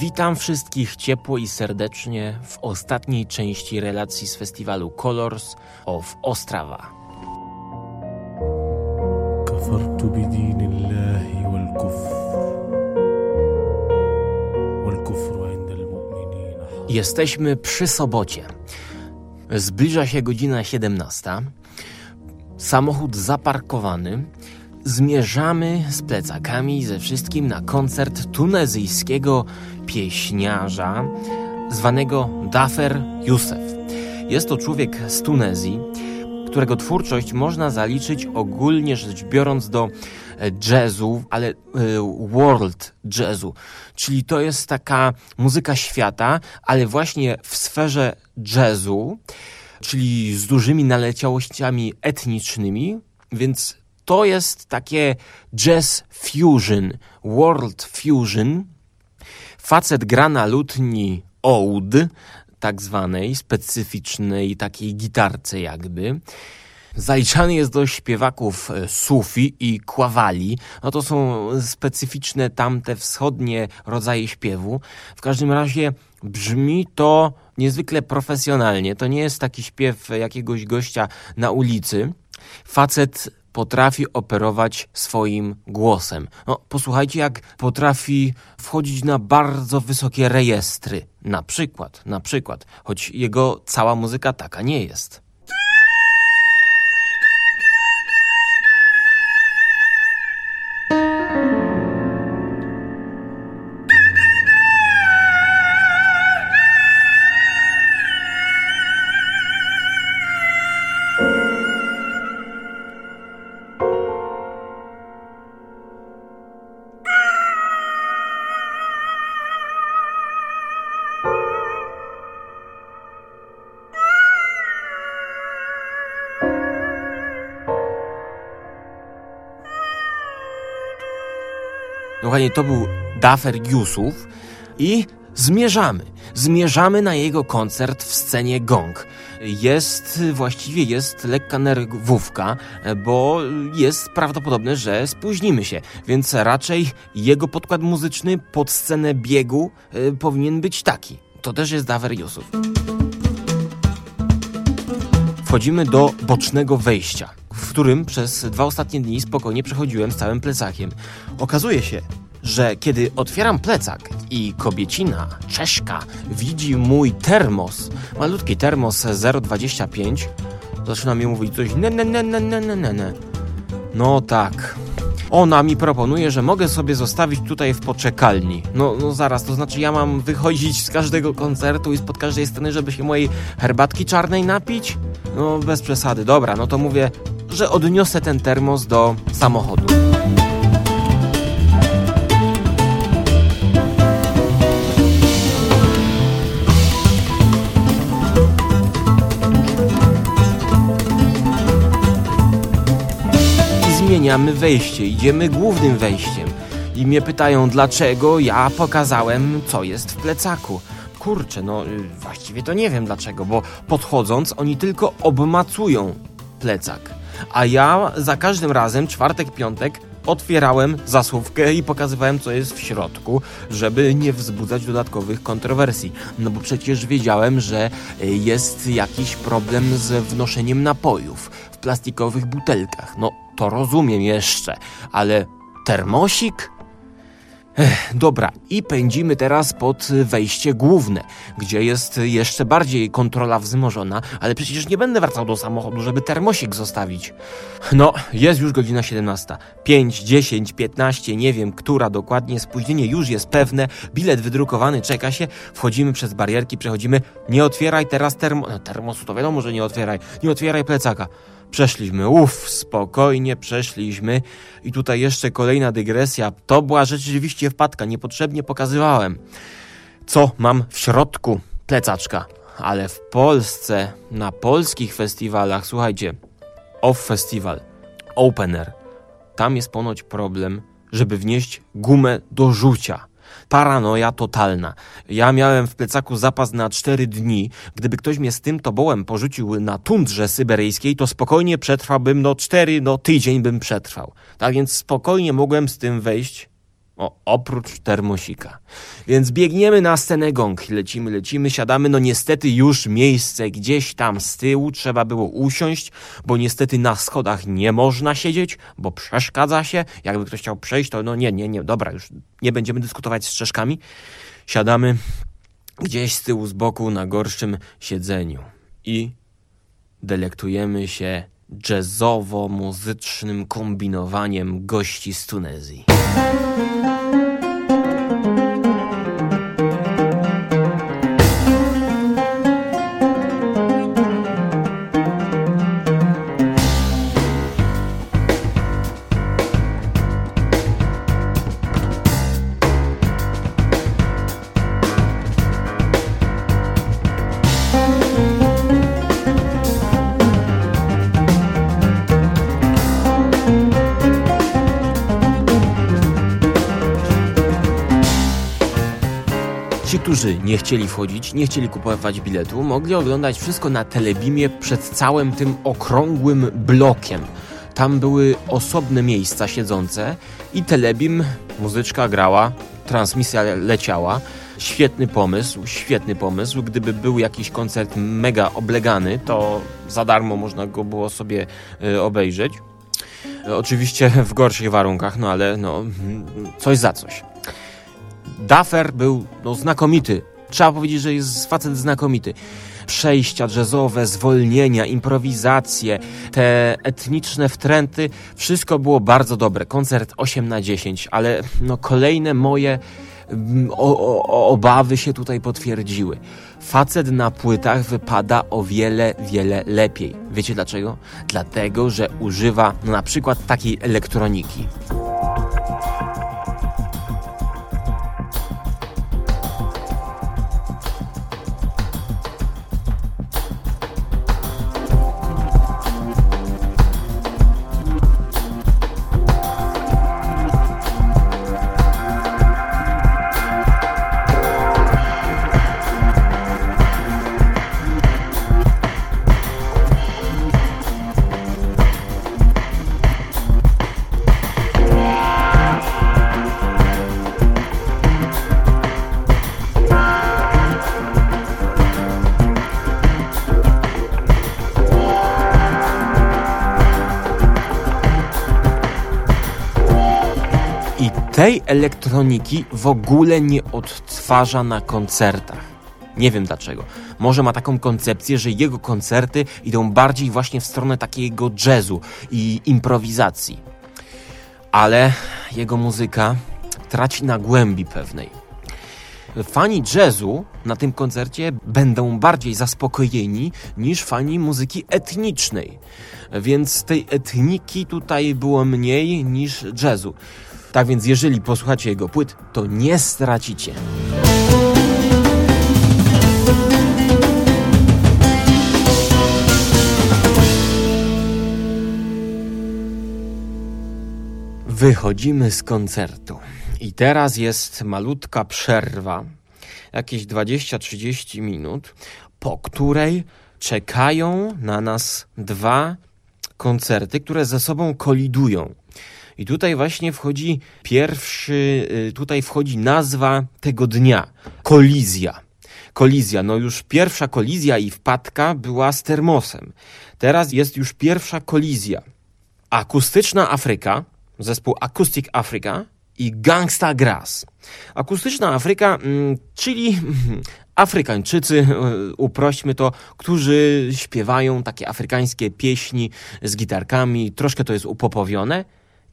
Witam wszystkich ciepło i serdecznie w ostatniej części relacji z festiwalu Colors of Ostrawa. كفرت بدين الله والكفر والكفر عند المؤمنين حرام. Jesteśmy przy sobocie. Zbliża się godzina 17. Samochód zaparkowany. Zmierzamy z plecakami ze wszystkim na koncert tunezyjskiego pieśniarza zwanego Dafer Youssef. Jest to człowiek z Tunezji, którego twórczość można zaliczyć ogólnie rzecz biorąc do e, jazzu, ale e, world jazzu, czyli to jest taka muzyka świata, ale właśnie w sferze jazzu, czyli z dużymi naleciałościami etnicznymi, więc to jest takie jazz fusion, world fusion. Facet gra na lutni oud, tak zwanej, specyficznej takiej gitarce jakby. Zaliczany jest do śpiewaków e, sufi i kławali. No to są specyficzne tamte wschodnie rodzaje śpiewu. W każdym razie brzmi to niezwykle profesjonalnie. To nie jest taki śpiew jakiegoś gościa na ulicy. Facet potrafi operować swoim głosem. No, posłuchajcie, jak potrafi wchodzić na bardzo wysokie rejestry. Na przykład, na przykład, choć jego cała muzyka taka nie jest. Kochani, to był Dafer i zmierzamy. Zmierzamy na jego koncert w scenie Gong. Jest, właściwie jest lekka nerwówka, bo jest prawdopodobne, że spóźnimy się, więc raczej jego podkład muzyczny pod scenę biegu y, powinien być taki. To też jest Dafer Yusuf. Wchodzimy do bocznego wejścia, w którym przez dwa ostatnie dni spokojnie przechodziłem z całym plecakiem. Okazuje się, że kiedy otwieram plecak i kobiecina, Czeszka, widzi mój termos, malutki termos 0,25, zaczyna mi mówić coś ne, ne, ne, ne, ne, ne, ne. No tak. Ona mi proponuje, że mogę sobie zostawić tutaj w poczekalni. No, no zaraz, to znaczy ja mam wychodzić z każdego koncertu i spod każdej sceny, żeby się mojej herbatki czarnej napić? No bez przesady, dobra, no to mówię, że odniosę ten termos do samochodu. Zmieniamy wejście. Idziemy głównym wejściem. I mnie pytają, dlaczego ja pokazałem, co jest w plecaku. Kurczę, no y, właściwie to nie wiem dlaczego, bo podchodząc, oni tylko obmacują plecak. A ja za każdym razem, czwartek, piątek, otwierałem zasłówkę i pokazywałem, co jest w środku, żeby nie wzbudzać dodatkowych kontrowersji. No bo przecież wiedziałem, że y, jest jakiś problem z wnoszeniem napojów w plastikowych butelkach. No to rozumiem jeszcze, ale termosik? Ech, dobra, i pędzimy teraz pod wejście główne, gdzie jest jeszcze bardziej kontrola wzmożona, ale przecież nie będę wracał do samochodu, żeby termosik zostawić. No, jest już godzina 17. 5, 10, 15, nie wiem, która dokładnie, spóźnienie już jest pewne, bilet wydrukowany, czeka się, wchodzimy przez barierki, przechodzimy, nie otwieraj teraz termo... No, termosu, to wiadomo, że nie otwieraj, nie otwieraj plecaka. Przeszliśmy, uff, spokojnie przeszliśmy. I tutaj jeszcze kolejna dygresja. To była rzeczywiście wpadka, niepotrzebnie pokazywałem. Co mam w środku plecaczka? Ale w Polsce, na polskich festiwalach, słuchajcie, Off Festival, Opener, tam jest ponoć problem, żeby wnieść gumę do rzucia. Paranoja totalna. Ja miałem w plecaku zapas na 4 dni. Gdyby ktoś mnie z tym tobołem porzucił na tundrze syberyjskiej, to spokojnie przetrwałbym, no 4, no tydzień bym przetrwał. Tak więc spokojnie mogłem z tym wejść O, oprócz termosika. Więc biegniemy na scenę gong. Lecimy, lecimy, siadamy. No niestety już miejsce gdzieś tam z tyłu trzeba było usiąść, bo niestety na schodach nie można siedzieć, bo przeszkadza się. Jakby ktoś chciał przejść, to no nie, nie, nie, dobra, już nie będziemy dyskutować z czeszkami. Siadamy gdzieś z tyłu, z boku, na gorszym siedzeniu. I delektujemy się jazzowo-muzycznym kombinowaniem gości z Tunezji. Ci, którzy nie chcieli wchodzić, nie chcieli kupować biletu, mogli oglądać wszystko na telebimie przed całym tym okrągłym blokiem. Tam były osobne miejsca siedzące i telebim, muzyczka grała, transmisja leciała. Świetny pomysł, świetny pomysł. Gdyby był jakiś koncert mega oblegany, to za darmo można go było sobie y, obejrzeć. Oczywiście w gorszych warunkach, no ale no, coś za coś. Duffer był no, znakomity. Trzeba powiedzieć, że jest facet znakomity. Przejścia jazzowe, zwolnienia, improwizacje, te etniczne wtręty, wszystko było bardzo dobre. Koncert 8 na 10, ale no, kolejne moje mm, o, o, obawy się tutaj potwierdziły. Facet na płytach wypada o wiele, wiele lepiej. Wiecie dlaczego? Dlatego, że używa no, na przykład takiej elektroniki. Tej elektroniki w ogóle nie odtwarza na koncertach. Nie wiem dlaczego. Może ma taką koncepcję, że jego koncerty idą bardziej właśnie w stronę takiego jazzu i improwizacji. Ale jego muzyka traci na głębi pewnej. Fani jazzu na tym koncercie będą bardziej zaspokojeni niż fani muzyki etnicznej. Więc tej etniki tutaj było mniej niż jazzu. Tak więc jeżeli posłuchacie jego płyt, to nie stracicie. Wychodzimy z koncertu. I teraz jest malutka przerwa, jakieś 20-30 minut, po której czekają na nas dwa koncerty, które ze sobą kolidują. I tutaj właśnie wchodzi pierwszy, y, tutaj wchodzi nazwa tego dnia kolizja. Kolizja, no już pierwsza kolizja i wpadka była z termosem. Teraz jest już pierwsza kolizja. Akustyczna Afryka, zespół Acoustic Africa i Gangsta Grass. Akustyczna Afryka, mm, czyli Afrykańczycy, e, uprośćmy to, którzy śpiewają takie afrykańskie pieśni z gitarkami, troszkę to jest upopowione.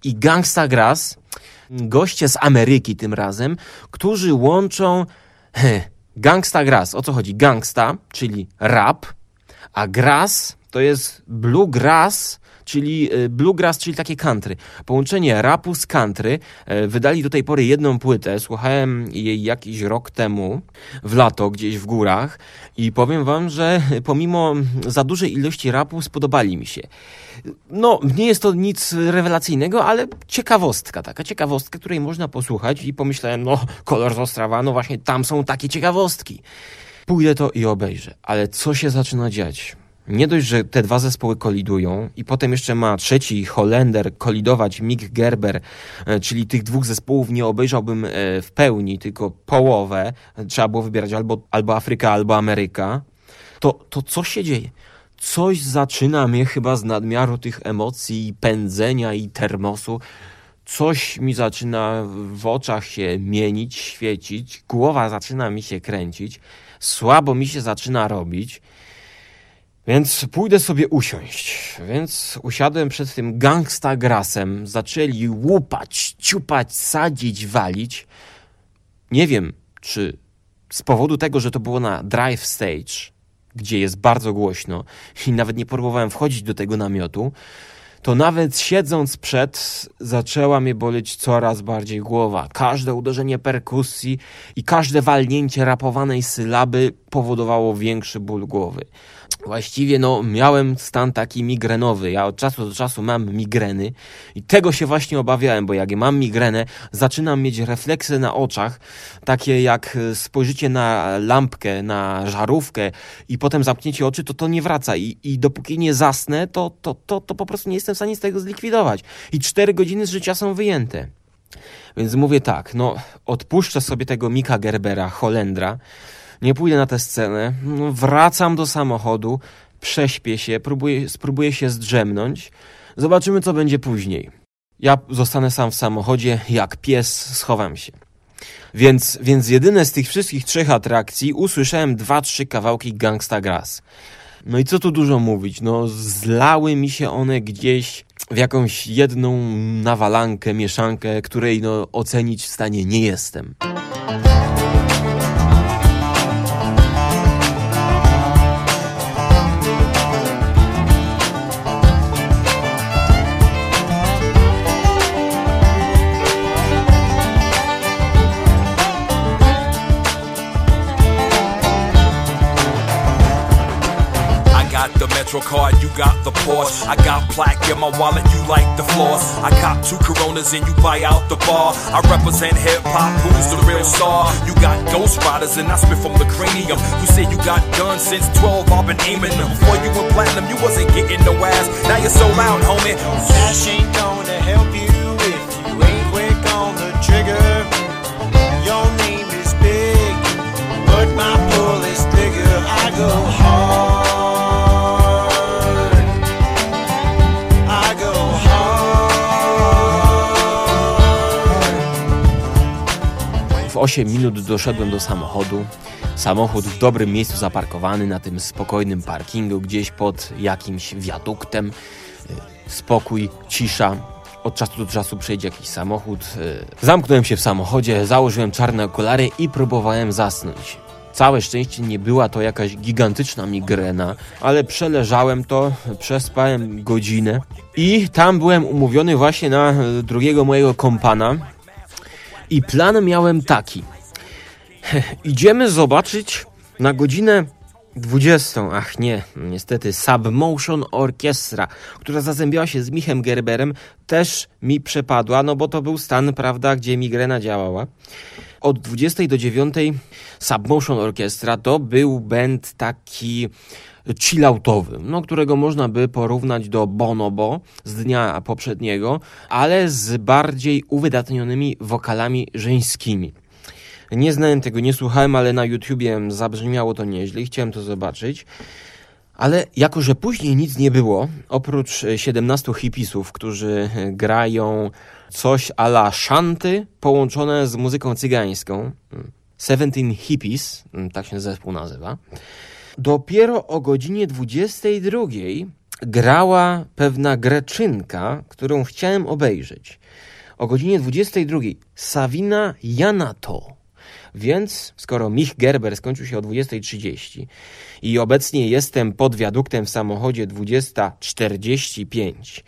I Gangsta Grass, goście z Ameryki tym razem, którzy łączą Gangsta Grass. O co chodzi? Gangsta, czyli rap, a grass to jest bluegrass, czyli e, bluegrass, czyli takie country. Połączenie rapu z country. E, Wydali do tej pory jedną płytę, słuchałem jej jakiś rok temu, w lato, gdzieś w górach i powiem wam, że pomimo za dużej ilości rapu spodobali mi się. No, nie jest to nic rewelacyjnego, ale ciekawostka, taka ciekawostka, której można posłuchać i pomyślałem, no, kolor z Ostrawa, no właśnie tam są takie ciekawostki. Pójdę to i obejrzę, ale co się zaczyna dziać? Nie dość, że te dwa zespoły kolidują i potem jeszcze ma trzeci Holender kolidować Mick Gerber, e, czyli tych dwóch zespołów nie obejrzałbym e, w pełni, tylko połowę. Trzeba było wybierać albo, albo Afryka, albo Ameryka. To, to co się dzieje? Coś zaczyna mnie chyba z nadmiaru tych emocji, pędzenia i termosu. Coś mi zaczyna w oczach się mienić, świecić, głowa zaczyna mi się kręcić, słabo mi się zaczyna robić. Więc pójdę sobie usiąść. Więc usiadłem przed tym gangsta grasem. Zaczęli łupać, ciupać, sadzić, walić. Nie wiem, czy z powodu tego, że to było na drive stage, gdzie jest bardzo głośno i nawet nie próbowałem wchodzić do tego namiotu, to nawet siedząc przed, zaczęła mnie boleć coraz bardziej głowa. Każde uderzenie perkusji i każde walnięcie rapowanej sylaby powodowało większy ból głowy. Właściwie no, miałem stan taki migrenowy. Ja od czasu do czasu mam migreny i tego się właśnie obawiałem, bo jak mam migrenę, zaczynam mieć refleksy na oczach, takie jak spojrzycie na lampkę, na żarówkę i potem zamknięcie oczy, to to nie wraca i, i dopóki nie zasnę, to, to, to, to po prostu nie jestem w stanie z tego zlikwidować. I cztery godziny z życia są wyjęte. Więc mówię tak, no odpuszczę sobie tego Mika Gerbera, Holendra, nie pójdę na tę scenę, wracam do samochodu, prześpię się, próbuję, spróbuję się zdrzemnąć, zobaczymy co będzie później. Ja zostanę sam w samochodzie, jak pies schowam się. Więc, więc jedyne z tych wszystkich trzech atrakcji usłyszałem dwa, trzy kawałki Gangsta Grass. No i co tu dużo mówić, no zlały mi się one gdzieś w jakąś jedną nawalankę, mieszankę, której no ocenić w stanie nie jestem. The metro card, you got the Porsche. I got plaque in my wallet, you like the floss. I cop two Coronas and you buy out the bar. I represent hip hop, who's the real star? You got Ghost Riders and I spit from the cranium. You say you got guns since 12, I've been aiming them. Before you went platinum, you wasn't getting no ass. Now you're so loud, homie. Cash ain't gonna help you if you ain't quick on the trigger. Your name is big, but my pull is bigger. I go hard. 8 minut doszedłem do samochodu. Samochód w dobrym miejscu zaparkowany na tym spokojnym parkingu, gdzieś pod jakimś wiaduktem. Y, spokój, cisza. Od czasu do czasu przejdzie jakiś samochód. Y, zamknąłem się w samochodzie, założyłem czarne okulary i próbowałem zasnąć. Całe szczęście nie była to jakaś gigantyczna migrena, ale przeleżałem to, przespałem godzinę i tam byłem umówiony właśnie na drugiego mojego kompana, i plan miałem taki. Idziemy zobaczyć na godzinę 20. Ach nie, niestety Submotion Orchestra, która zazębiała się z Michem Gerberem, też mi przepadła, no bo to był stan, prawda, gdzie migrena działała. Od 20 do 9 Submotion Orchestra to był band taki chilloutowy, no, którego można by porównać do Bonobo z dnia poprzedniego, ale z bardziej uwydatnionymi wokalami żeńskimi. Nie znałem tego, nie słuchałem, ale na YouTubie zabrzmiało to nieźle chciałem to zobaczyć. Ale jako, że później nic nie było, oprócz 17 hipisów, którzy grają coś a la shanty połączone z muzyką cygańską, 17 hippies, tak się zespół nazywa, Dopiero o godzinie 22 grała pewna greczynka, którą chciałem obejrzeć. O godzinie 22 Savina Janato. Więc skoro Mich Gerber skończył się o 20.30 i obecnie jestem pod wiaduktem w samochodzie 20.45,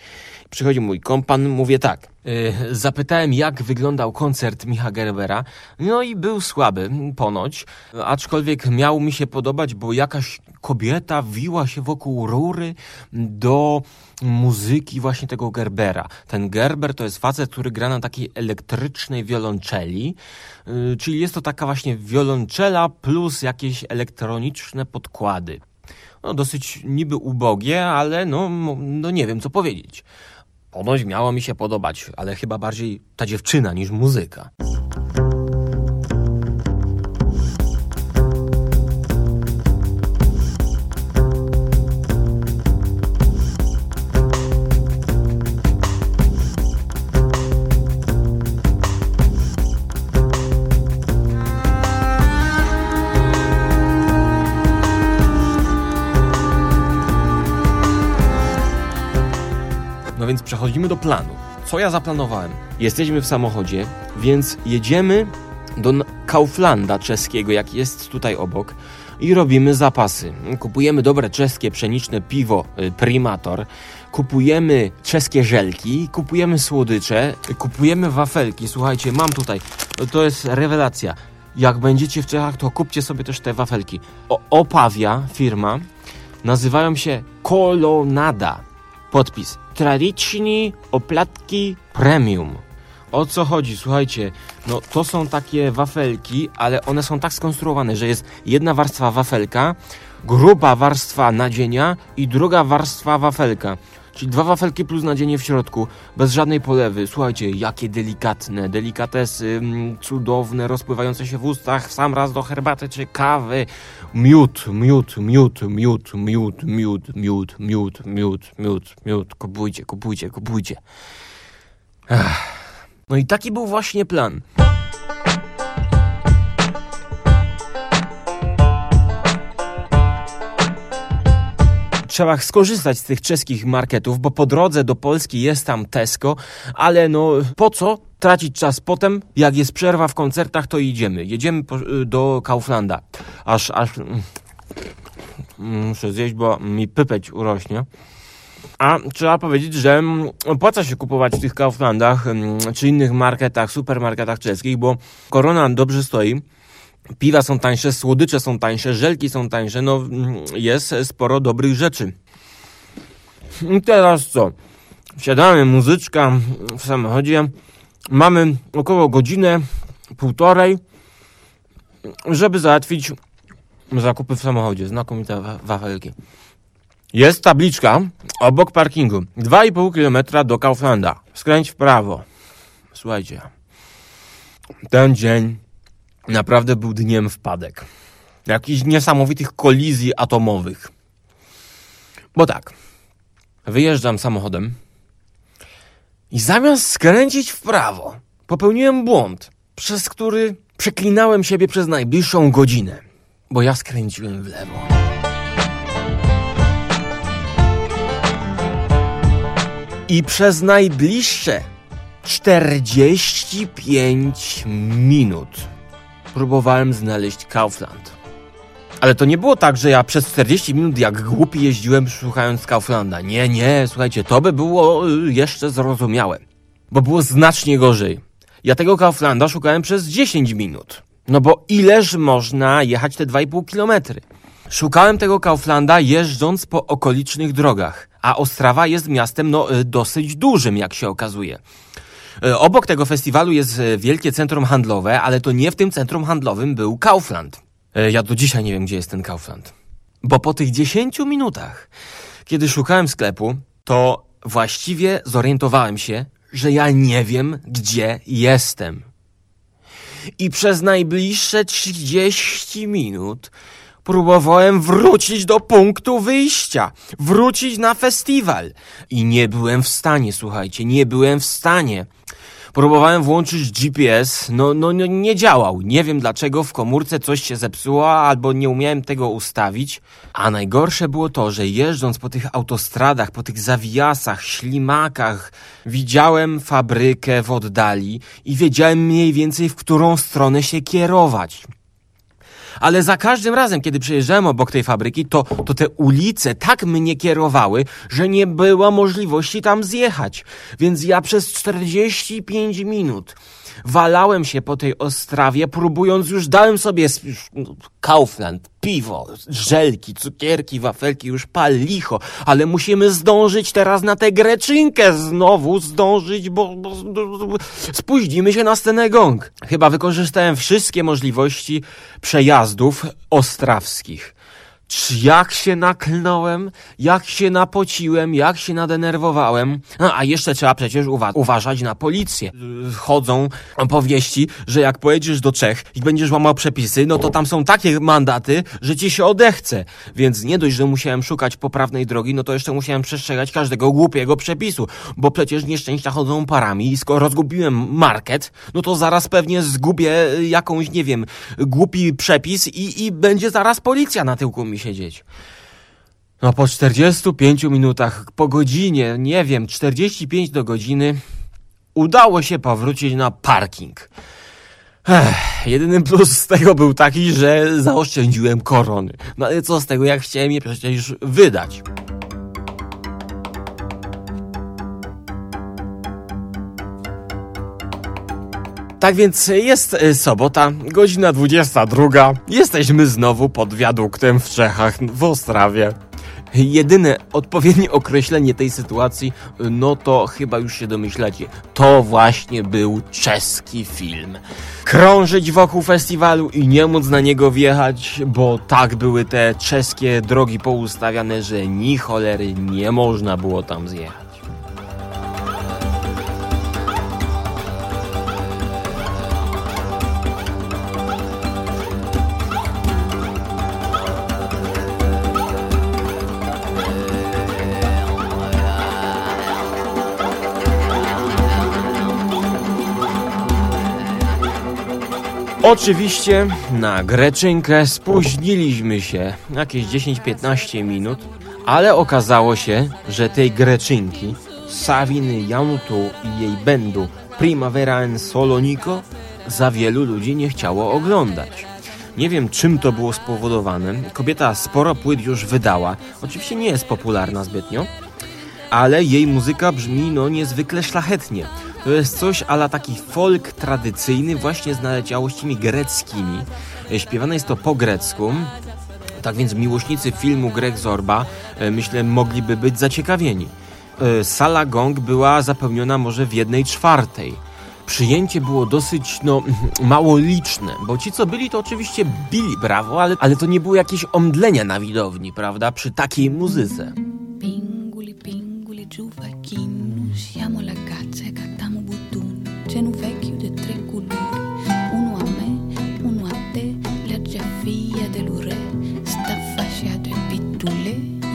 przychodzi mój kompan, mówię tak. Yy, zapytałem, jak wyglądał koncert Micha Gerbera. No i był słaby, ponoć. Aczkolwiek miał mi się podobać, bo jakaś kobieta wiła się wokół rury do muzyki właśnie tego Gerbera. Ten Gerber to jest facet, który gra na takiej elektrycznej wiolonczeli, yy, czyli jest to taka właśnie wiolonczela plus jakieś elektroniczne podkłady. No, dosyć niby ubogie, ale no, no nie wiem co powiedzieć. Ponoć miało mi się podobać, ale chyba bardziej ta dziewczyna niż muzyka. Przechodzimy do planu. Co ja zaplanowałem? Jesteśmy w samochodzie, więc jedziemy do Kauflanda czeskiego, jak jest tutaj obok, i robimy zapasy. Kupujemy dobre czeskie pszeniczne piwo y, Primator, kupujemy czeskie żelki, kupujemy słodycze, kupujemy wafelki. Słuchajcie, mam tutaj, to jest rewelacja. Jak będziecie w Czechach, to kupcie sobie też te wafelki. O, Opawia firma, nazywają się Kolonada. Podpis. Tradyczni oplatki premium. O co chodzi? Słuchajcie, no to są takie wafelki, ale one są tak skonstruowane, że jest jedna warstwa wafelka, gruba warstwa nadzienia i druga warstwa wafelka. Czyli dwa wafelki plus nadzienie w środku, bez żadnej polewy. Słuchajcie, jakie delikatne, delikatesy, mm, cudowne, rozpływające się w ustach, w sam raz do herbaty czy kawy. Miód, miód, miód, miód, miód, miód, miód, miód, miód, miód, miód. Kupujcie, kupujcie, kupujcie. Ach. No i taki był właśnie plan. Trzeba skorzystać z tych czeskich marketów, bo po drodze do Polski jest tam Tesco, ale no po co tracić czas potem, jak jest przerwa w koncertach, to idziemy. Jedziemy po, do Kauflanda. Aż, aż... mm, Muszę zjeść, bo mi pypeć urośnie. A trzeba powiedzieć, że mm, opłaca się kupować w tych Kauflandach mm, czy innych marketach, supermarketach czeskich, bo korona dobrze stoi. Piwa są tańsze, słodycze są tańsze, żelki są tańsze, no mm, jest sporo dobrych rzeczy. I teraz co? Wsiadamy, muzyczka w samochodzie. Mamy około godzinę, półtorej, żeby załatwić zakupy w samochodzie. Znakomite wa- wafelki. Jest tabliczka obok parkingu. 2,5 km do Kauflanda. Skręć w prawo. Słuchajcie. Ten dzień naprawdę był dniem wpadek. Jakichś niesamowitych kolizji atomowych. Bo tak. Wyjeżdżam samochodem i zamiast skręcić w prawo, popełniłem błąd, przez który przeklinałem siebie przez najbliższą godzinę, bo ja skręciłem w lewo. I przez najbliższe 45 minut próbowałem znaleźć Kaufland. Ale to nie było tak, że ja przez 40 minut jak głupi jeździłem szukając Kauflanda. Nie, nie, słuchajcie, to by było y, jeszcze zrozumiałe. Bo było znacznie gorzej. Ja tego Kauflanda szukałem przez 10 minut. No bo ileż można jechać te 2,5 kilometry? Szukałem tego Kauflanda jeżdżąc po okolicznych drogach, a Ostrawa jest miastem no, y, dosyć dużym, jak się okazuje. Y, Obok tego festiwalu jest y, wielkie centrum handlowe, ale to nie w tym centrum handlowym był Kaufland. Y, Ja do dzisiaj nie wiem, gdzie jest ten Kaufland. Bo po tych 10 minutach, kiedy szukałem sklepu, to właściwie zorientowałem się, że ja nie wiem, gdzie jestem. I przez najbliższe 30 minut próbowałem wrócić do punktu wyjścia, wrócić na festiwal. I nie byłem w stanie, słuchajcie, nie byłem w stanie. Próbowałem włączyć GPS, no, no, no nie działał. Nie wiem dlaczego w komórce coś się zepsuło, albo nie umiałem tego ustawić. A najgorsze było to, że jeżdżąc po tych autostradach, po tych zawijasach, ślimakach, widziałem fabrykę w oddali i wiedziałem mniej więcej, w którą stronę się kierować. Ale za każdym razem, kiedy przejeżdżałem obok tej fabryki, to, to te ulice tak mnie kierowały, że nie było możliwości tam zjechać. Więc ja przez 45 minut walałem się po tej Ostrawie, próbując już, dałem sobie no, Kaufland, piwo, żelki, cukierki, wafelki, już pal licho, ale musimy zdążyć teraz na tę greczynkę znowu zdążyć, bo, bo, bo spóźnimy się na scenę gong. Chyba wykorzystałem wszystkie możliwości przejazdów ostrawskich. Cz- Jak się naklnąłem, jak się napociłem, jak się nadenerwowałem. No, a jeszcze trzeba przecież uwa- uważać na policję. Chodzą powieści, że jak pojedziesz do Czech i będziesz łamał przepisy, no to tam są takie mandaty, że ci się odechce. Więc nie dość, że musiałem szukać poprawnej drogi, no to jeszcze musiałem przestrzegać każdego głupiego przepisu, bo przecież nieszczęścia chodzą parami i skoro rozgubiłem market, no to zaraz pewnie zgubię jakąś, nie wiem, głupi przepis i, i będzie zaraz policja na tyłku mi siedzieć. No po 45 minutach, po godzinie, nie wiem, 45 do godziny, udało się powrócić na parking. Ech, jedyny plus z tego był taki, że zaoszczędziłem korony. No ale co z tego, jak chciałem je przecież wydać. Tak więc jest e, sobota, godzina 22. Jesteśmy znowu pod wiaduktem w Czechach, w Ostrawie. Jedyne odpowiednie określenie tej sytuacji, no to chyba już się domyślacie. To właśnie był czeski film. Krążyć wokół festiwalu i nie móc na niego wjechać, bo tak były te czeskie drogi poustawiane, że ni cholery nie można było tam zjechać. Oczywiście na Greczynkę spóźniliśmy się jakieś 10-15 minut, ale okazało się, że tej Greczynki, Saviny Janutu i jej będu Primavera en Solonico za wielu ludzi nie chciało oglądać. Nie wiem czym to było spowodowane. Kobieta sporo płyt już wydała. Oczywiście nie jest popularna zbytnio, ale jej muzyka brzmi no niezwykle szlachetnie. To jest coś ala taki folk tradycyjny właśnie z naleciałościami greckimi. E, Śpiewane jest to po grecku. Tak więc miłośnicy filmu Greg Zorba e, myślę mogliby być zaciekawieni. E, Sala gong była zapełniona może w jednej czwartej. Przyjęcie było dosyć, no, mało liczne, bo ci, co byli, to oczywiście bili brawo, ale, ale to nie było jakieś omdlenia na widowni, prawda, przy takiej muzyce. Pinguli, pinguli, C'è un vecchio di tre colori, uno a me, uno a te, la giaffia dello re, sta fasciato e pittule.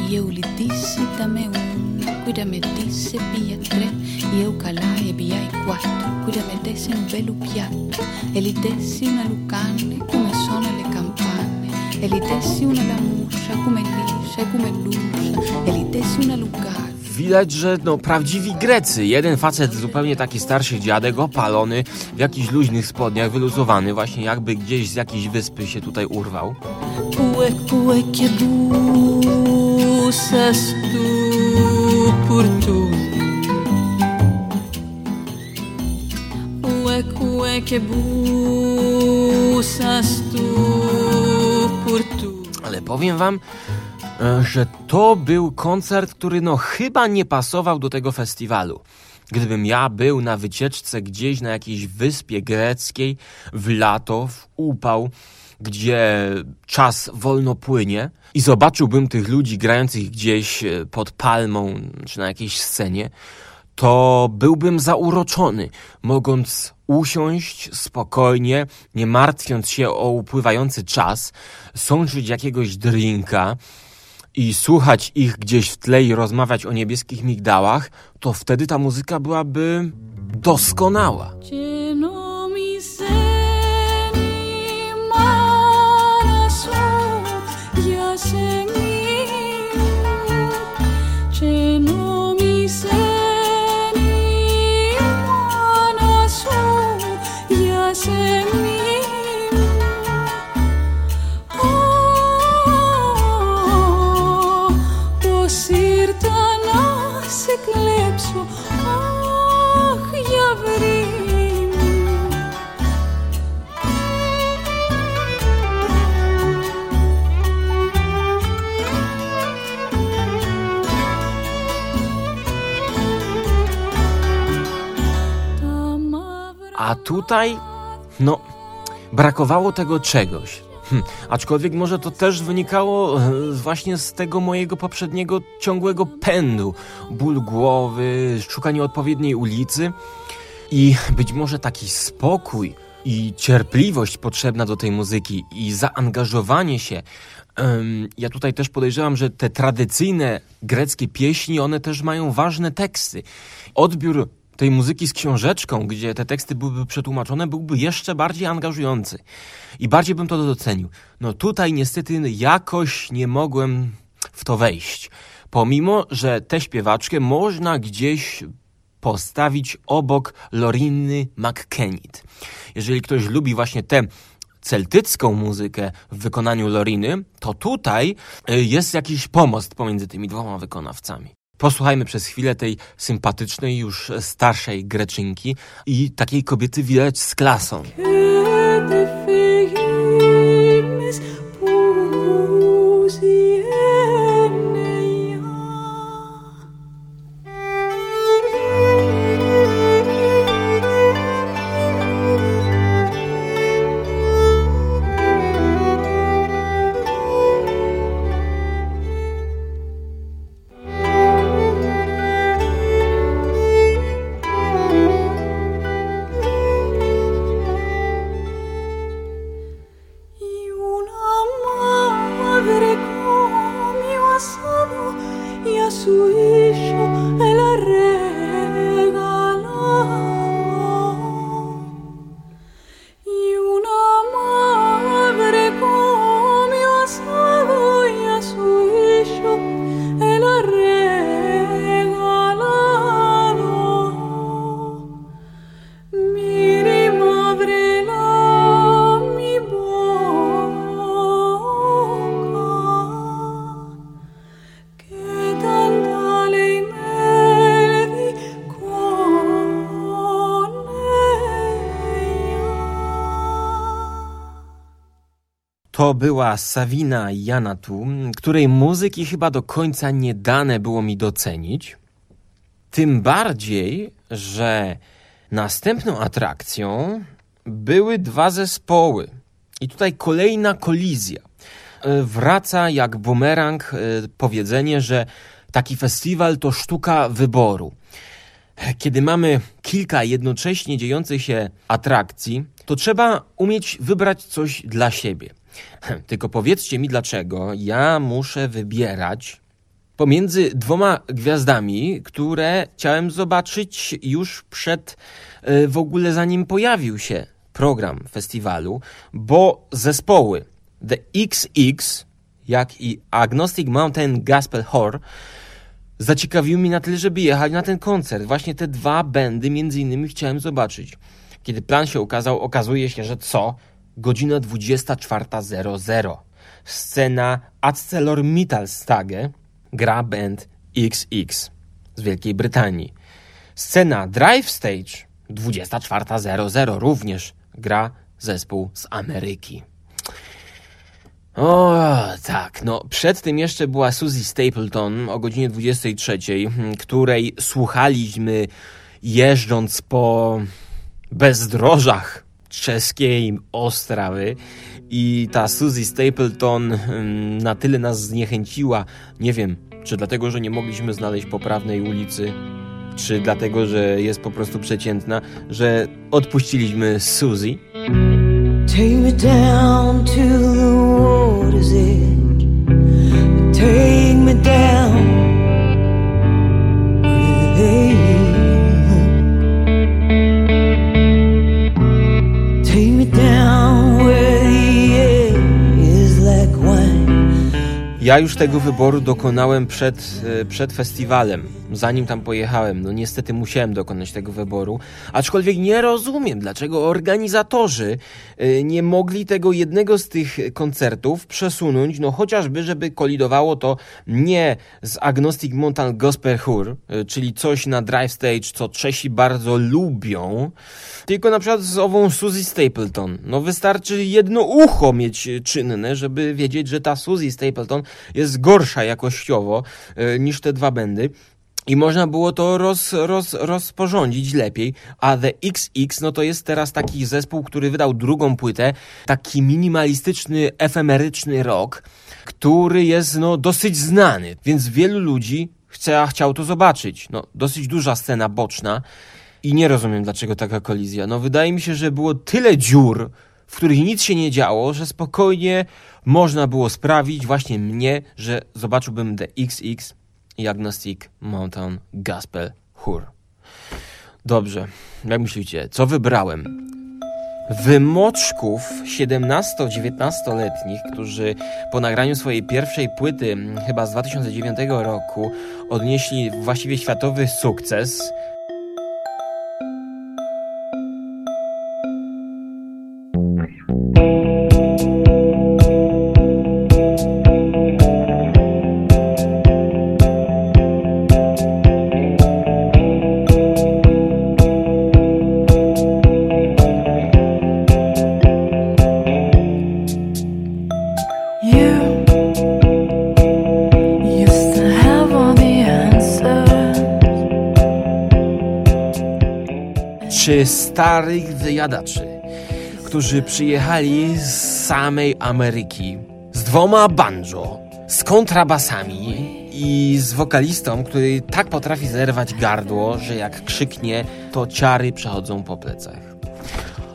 Io gli dissi dammi una, qui da me disse via tre, io calai e biai quattro, qui da me desse un bello piatto, e gli dessi una lucane come sono le campane, e gli dessi una lamuscia come liscia e come luscia, e gli dessi una lucana. Widać, że no, prawdziwi Grecy. Jeden facet zupełnie taki starszy dziadek, opalony, w jakichś luźnych spodniach, wyluzowany, właśnie jakby gdzieś z jakiejś wyspy się tutaj urwał. Ale powiem wam, że to był koncert, który no chyba nie pasował do tego festiwalu. Gdybym ja był na wycieczce gdzieś na jakiejś wyspie greckiej w lato, w upał, gdzie czas wolno płynie i zobaczyłbym tych ludzi grających gdzieś e, pod palmą czy na jakiejś scenie, to byłbym zauroczony, mogąc usiąść spokojnie, nie martwiąc się o upływający czas, sączyć jakiegoś drinka i słuchać ich gdzieś w tle i rozmawiać o niebieskich migdałach, to wtedy ta muzyka byłaby doskonała. Che σε κλέψω Αχ, για βρήμη Ta mawra A tutaj, no, brakowało tego czegoś. Hm, aczkolwiek może to też wynikało e, właśnie z tego mojego poprzedniego ciągłego pędu. Ból głowy, szukanie odpowiedniej ulicy i być może taki spokój i cierpliwość potrzebna do tej muzyki i zaangażowanie się. Ja tutaj też podejrzewam, że te tradycyjne greckie pieśni, one też mają ważne teksty. Odbiór tej muzyki z książeczką, gdzie te teksty byłyby przetłumaczone, byłby jeszcze bardziej angażujący. I bardziej bym to docenił. No tutaj niestety jakoś nie mogłem w to wejść. Pomimo, że tę śpiewaczkę można gdzieś postawić obok Lorinny McKennitt. Jeżeli ktoś lubi właśnie tę celtycką muzykę w wykonaniu Loriny, to tutaj y, jest jakiś pomost pomiędzy tymi dwoma wykonawcami. Posłuchajmy przez chwilę tej sympatycznej, już starszej greczynki i takiej kobiety widać z klasą. Y To była Savina Janatu, której muzyki chyba do końca nie dane było mi docenić. Tym bardziej, że następną atrakcją były dwa zespoły. I tutaj kolejna kolizja. E, Wraca jak bumerang e, powiedzenie, że taki festiwal to sztuka wyboru. Kiedy mamy kilka jednocześnie dziejących się atrakcji, to trzeba umieć wybrać coś dla siebie. Tylko powiedzcie mi, dlaczego ja muszę wybierać pomiędzy dwoma gwiazdami, które chciałem zobaczyć już przed, e, w ogóle zanim pojawił się program festiwalu, bo zespoły The XX, jak i Agnostic Mountain Gospel Hor, zaciekawiły mnie na tyle, żeby jechać na ten koncert. Właśnie te dwa bandy między innymi chciałem zobaczyć. Kiedy plan się ukazał, okazuje się, że co? Godzina 24.00. Scena ArcelorMittal-Stage gra band XX z Wielkiej Brytanii. Scena Drive Stage 24.00 również gra zespół z Ameryki. O, tak, no przed tym jeszcze była Suzy Stapleton o godzinie 23, hmm, której słuchaliśmy jeżdżąc po bezdrożach czeskiej Ostrawy i ta Suzy Stapleton na tyle nas zniechęciła, nie wiem, czy dlatego, że nie mogliśmy znaleźć poprawnej ulicy, czy dlatego, że jest po prostu przeciętna, że odpuściliśmy Suzy. Take me down to the water's edge. Take Ja już tego wyboru dokonałem przed, e, przed festiwalem, zanim tam pojechałem. No niestety musiałem dokonać tego wyboru, aczkolwiek nie rozumiem, dlaczego organizatorzy e, nie mogli tego jednego z tych koncertów przesunąć, no chociażby, żeby kolidowało to nie z Agnostic Mountain Gospel Chór, e, czyli coś na Drive Stage, co Czesi bardzo lubią, tylko na przykład z ową Suzy Stapleton. No wystarczy jedno ucho mieć czynne, żeby wiedzieć, że ta Suzy Stapleton jest gorsza jakościowo e, niż te dwa bendy. I można było to roz, roz, rozporządzić lepiej, a The XX no to jest teraz taki zespół, który wydał drugą płytę, taki minimalistyczny, efemeryczny rock, który jest no dosyć znany, więc wielu ludzi chce, chciał to zobaczyć. No, dosyć duża scena boczna i nie rozumiem dlaczego taka kolizja. No wydaje mi się, że było tyle dziur, w których nic się nie działo, że spokojnie można było sprawić właśnie mnie, że zobaczyłbym The XX Agnostic Mountain Gospel Chór. Dobrze, jak myślicie, co wybrałem? Wymoczków 17-19-letnich, którzy po nagraniu swojej pierwszej płyty, chyba z 2009 roku, odnieśli właściwie światowy sukces. Starych wyjadaczy, którzy przyjechali z samej Ameryki z dwoma banjo, z kontrabasami i z wokalistą, który tak potrafi zerwać gardło, że jak krzyknie, to ciary przechodzą po plecach.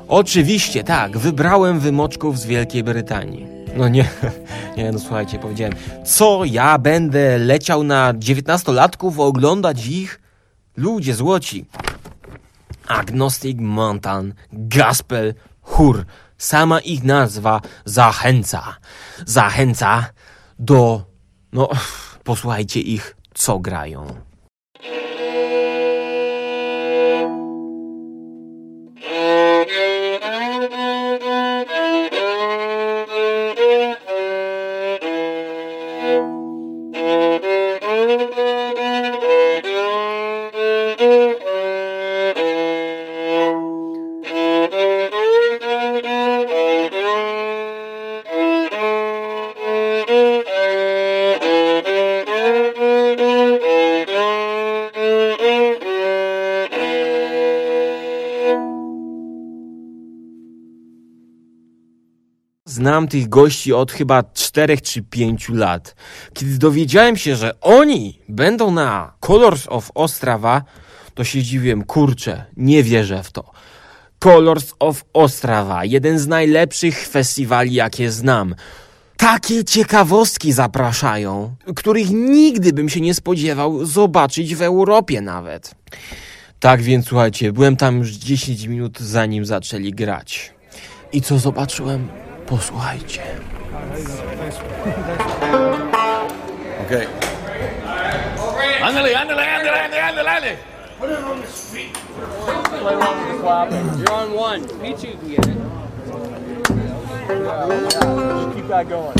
Oczywiście, tak, wybrałem wymoczków z Wielkiej Brytanii. No nie, nie, no słuchajcie, powiedziałem, co ja będę leciał na dziewiętnastolatków oglądać ich? Ludzie złoci. Agnostic Mountain Gospel Chór. Sama ich nazwa zachęca. Zachęca do. No, posłuchajcie ich, co grają. Znam tych gości od chyba czterech czy pięciu lat. Kiedy dowiedziałem się, że oni będą na Colors of Ostrawa, to się dziwiłem, kurczę, nie wierzę w to. Colors of Ostrawa, jeden z najlepszych festiwali, jakie znam. Takie ciekawostki zapraszają, których nigdy bym się nie spodziewał zobaczyć w Europie nawet. Tak więc słuchajcie, byłem tam już 10 minut zanim zaczęli grać. I co zobaczyłem? Posłuchajcie. Okay. Ándale, ándale, ándale, ándale, ándale, ándale. You're on one. Me too can get it. Keep that going.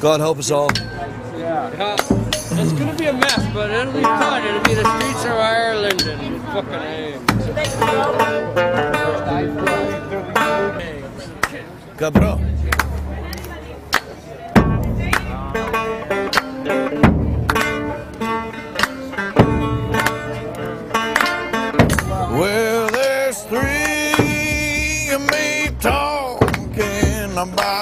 God help us all. Yeah. It's gonna be a mess, but it'll be fun. It'll be the streets of Ireland and fucking A. Cabrón. I'm by.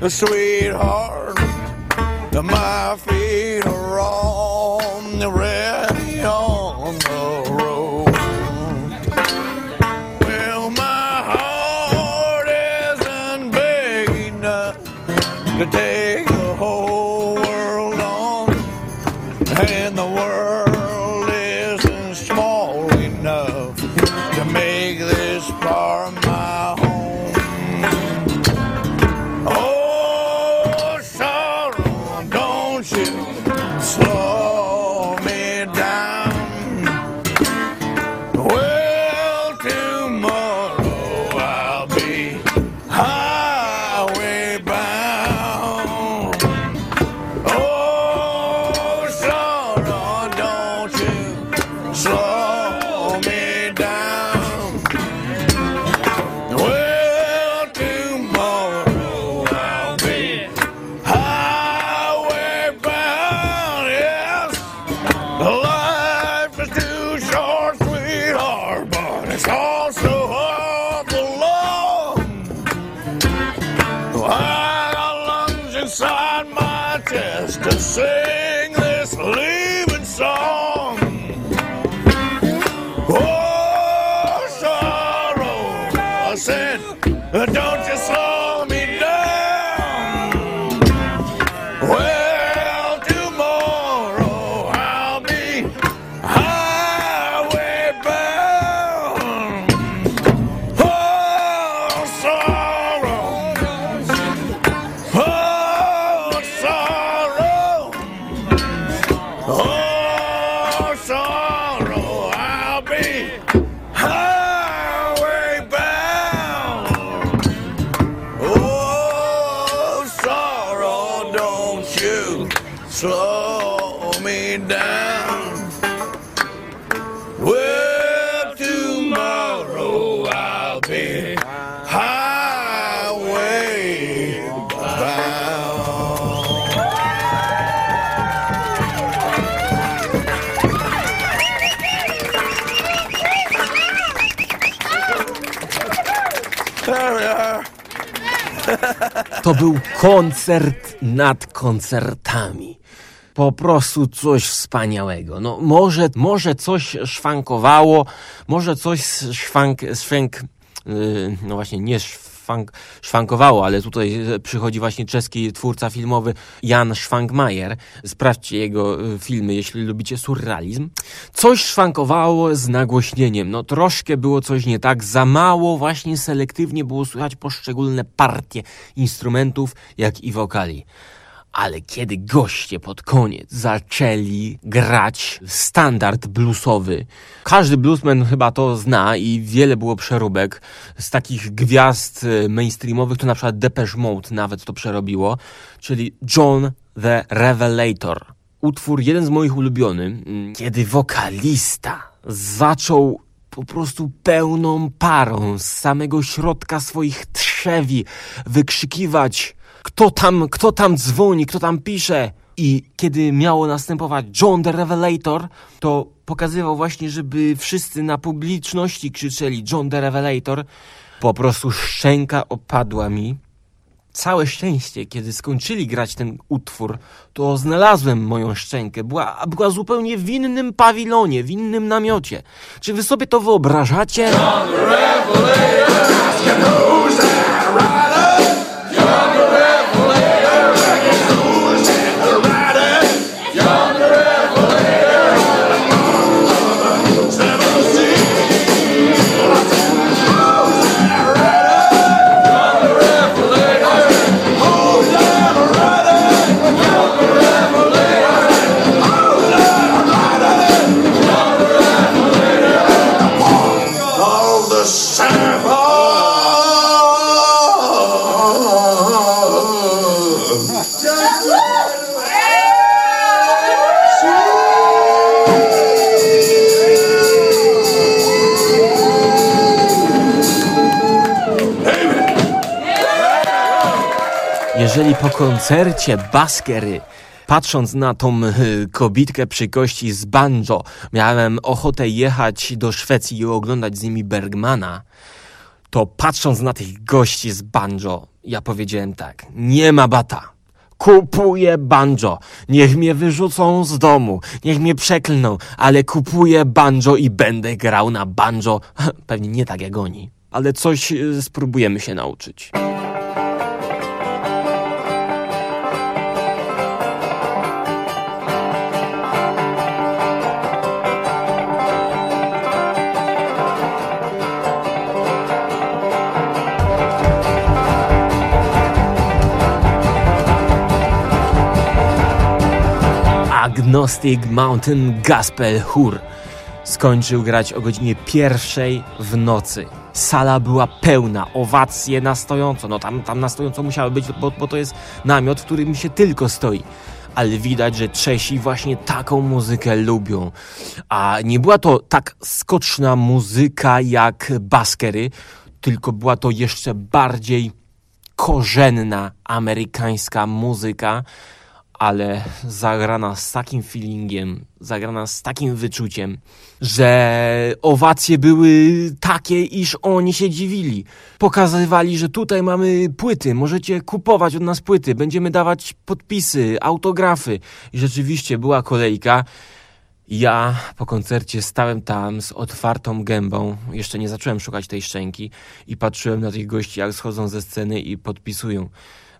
My sweetheart. To był koncert nad koncertami. Po prostu coś wspaniałego. No może, może coś szwankowało, może coś szwank, szwank, yy, no właśnie nie szwank, szwankowało, ale tutaj przychodzi właśnie czeski twórca filmowy Jan Szwankmajer. Sprawdźcie jego y, filmy, jeśli lubicie surrealizm. Coś szwankowało z nagłośnieniem. No troszkę było coś nie tak, za mało właśnie selektywnie było słychać poszczególne partie instrumentów, jak i wokali. Ale kiedy goście pod koniec zaczęli grać standard bluesowy, każdy bluesman chyba to zna i wiele było przeróbek z takich gwiazd e, mainstreamowych, to na przykład Depeche Mode nawet to przerobiło, czyli John the Revelator. Utwór jeden z moich ulubionych, mm, kiedy wokalista zaczął po prostu pełną parą z samego środka swoich trzewi wykrzykiwać kto tam, kto tam dzwoni, kto tam pisze. I kiedy miało następować John the Revelator, to pokazywał właśnie, żeby wszyscy na publiczności krzyczeli John the Revelator. Po prostu szczęka opadła mi. Całe szczęście, kiedy skończyli grać ten utwór, to znalazłem moją szczękę. Była, była zupełnie w innym pawilonie, w innym namiocie. Czy wy sobie to wyobrażacie? All Jeżeli po koncercie Baskery, patrząc na tą y, kobitkę przy kości z banjo, miałem ochotę jechać do Szwecji i oglądać z nimi Bergmana, to patrząc na tych gości z banjo, ja powiedziałem tak, nie ma bata. Kupuję banjo. Niech mnie wyrzucą z domu, niech mnie przeklną, ale kupuję banjo i będę grał na banjo. Pewnie nie tak jak oni, ale coś y, spróbujemy się nauczyć. Agnostic Mountain Gospel Chór skończył grać o godzinie pierwszej w nocy. Sala była pełna, owacje na stojąco. No tam, tam na stojąco musiały być, bo, bo to jest namiot, w którym się tylko stoi. ale widać, że Czesi właśnie taką muzykę lubią. A nie była to tak skoczna muzyka jak baskery, tylko była to jeszcze bardziej korzenna amerykańska muzyka, ale zagrana z takim feelingiem, zagrana z takim wyczuciem, że owacje były takie, iż oni się dziwili. Pokazywali, że tutaj mamy płyty, możecie kupować od nas płyty, będziemy dawać podpisy, autografy. I rzeczywiście była kolejka. Ja po koncercie stałem tam z otwartą gębą, jeszcze nie zacząłem szukać tej szczęki i patrzyłem na tych gości, jak schodzą ze sceny i podpisują.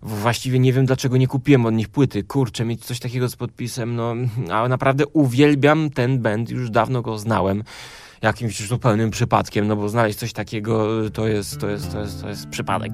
Właściwie nie wiem, dlaczego nie kupiłem od nich płyty. Kurczę, mieć coś takiego z podpisem, no, ale naprawdę uwielbiam ten band, już dawno go znałem. Jakimś zupełnym przypadkiem, no bo znaleźć coś takiego to jest, to jest, to jest, to jest przypadek.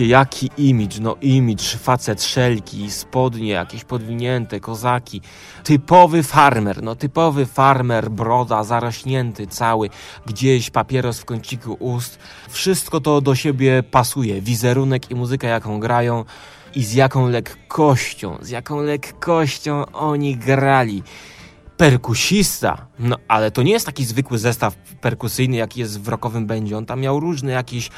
Oczywiście jaki imidż, no imidż, facet szelki, spodnie jakieś podwinięte, kozaki. Typowy farmer, no typowy farmer, broda, zarośnięty cały, gdzieś papieros w kąciku ust. Wszystko to do siebie pasuje, wizerunek i muzyka jaką grają i z jaką lekkością, z jaką lekkością oni grali perkusista. No, ale to nie jest taki zwykły zestaw perkusyjny, jaki jest w rockowym będzie. On tam miał różne jakieś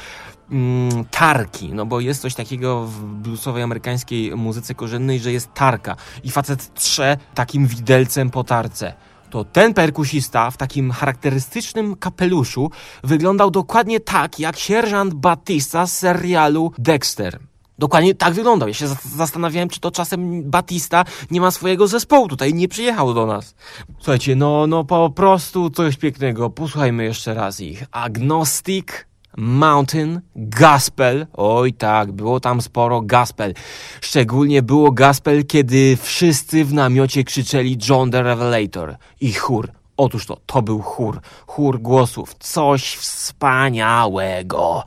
mm, tarki, no bo jest coś takiego w bluesowej amerykańskiej muzyce korzennej, że jest tarka i facet trze takim widelcem po tarce. To ten perkusista w takim charakterystycznym kapeluszu wyglądał dokładnie tak, jak sierżant Batista z serialu Dexter. Dokładnie tak wyglądał. Ja się zastanawiałem, czy to czasem Batista nie ma swojego zespołu tutaj, nie przyjechał do nas. Słuchajcie, no, no po prostu coś pięknego. Posłuchajmy jeszcze raz ich. Agnostic, Mountain, Gospel. Oj tak, było tam sporo Gospel. Szczególnie było Gospel, kiedy wszyscy w namiocie krzyczeli John the Revelator i chór. Otóż to, to był chór. Chór głosów. Coś wspaniałego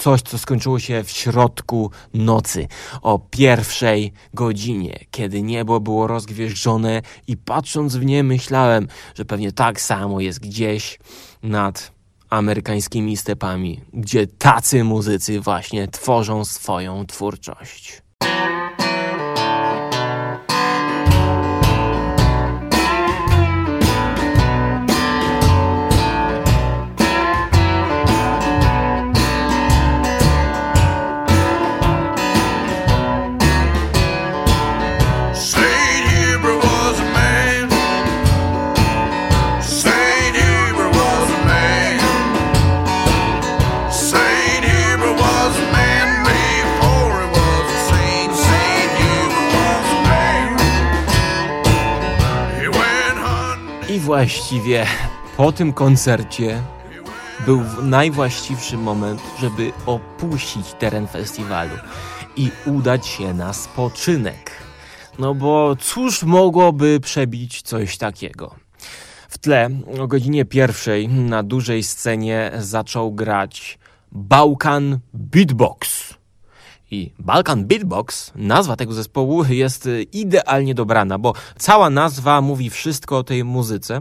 coś, co skończyło się w środku nocy, o pierwszej godzinie, kiedy niebo było rozgwieżdżone i patrząc w nie myślałem, że pewnie tak samo jest gdzieś nad amerykańskimi stepami, gdzie tacy muzycy właśnie tworzą swoją twórczość. Właściwie po tym koncercie był najwłaściwszy moment, żeby opuścić teren festiwalu i udać się na spoczynek. No bo cóż mogłoby przebić coś takiego? W tle o godzinie pierwszej na dużej scenie zaczął grać Bałkan Beatbox. I Balkan Beatbox, nazwa tego zespołu jest y, idealnie dobrana, bo cała nazwa mówi wszystko o tej muzyce.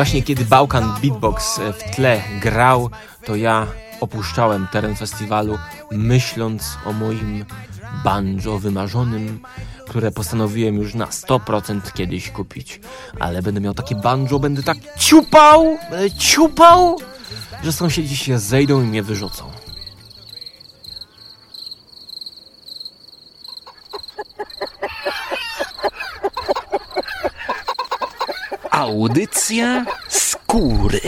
Właśnie kiedy Bałkan Beatbox e, w tle grał, to ja opuszczałem teren festiwalu, myśląc o moim banjo wymarzonym, które postanowiłem już na 100% kiedyś kupić. Ale będę miał takie banjo, będę tak ciupał, ciupał, że sąsiedzi się zejdą i mnie wyrzucą. Audycja skóry.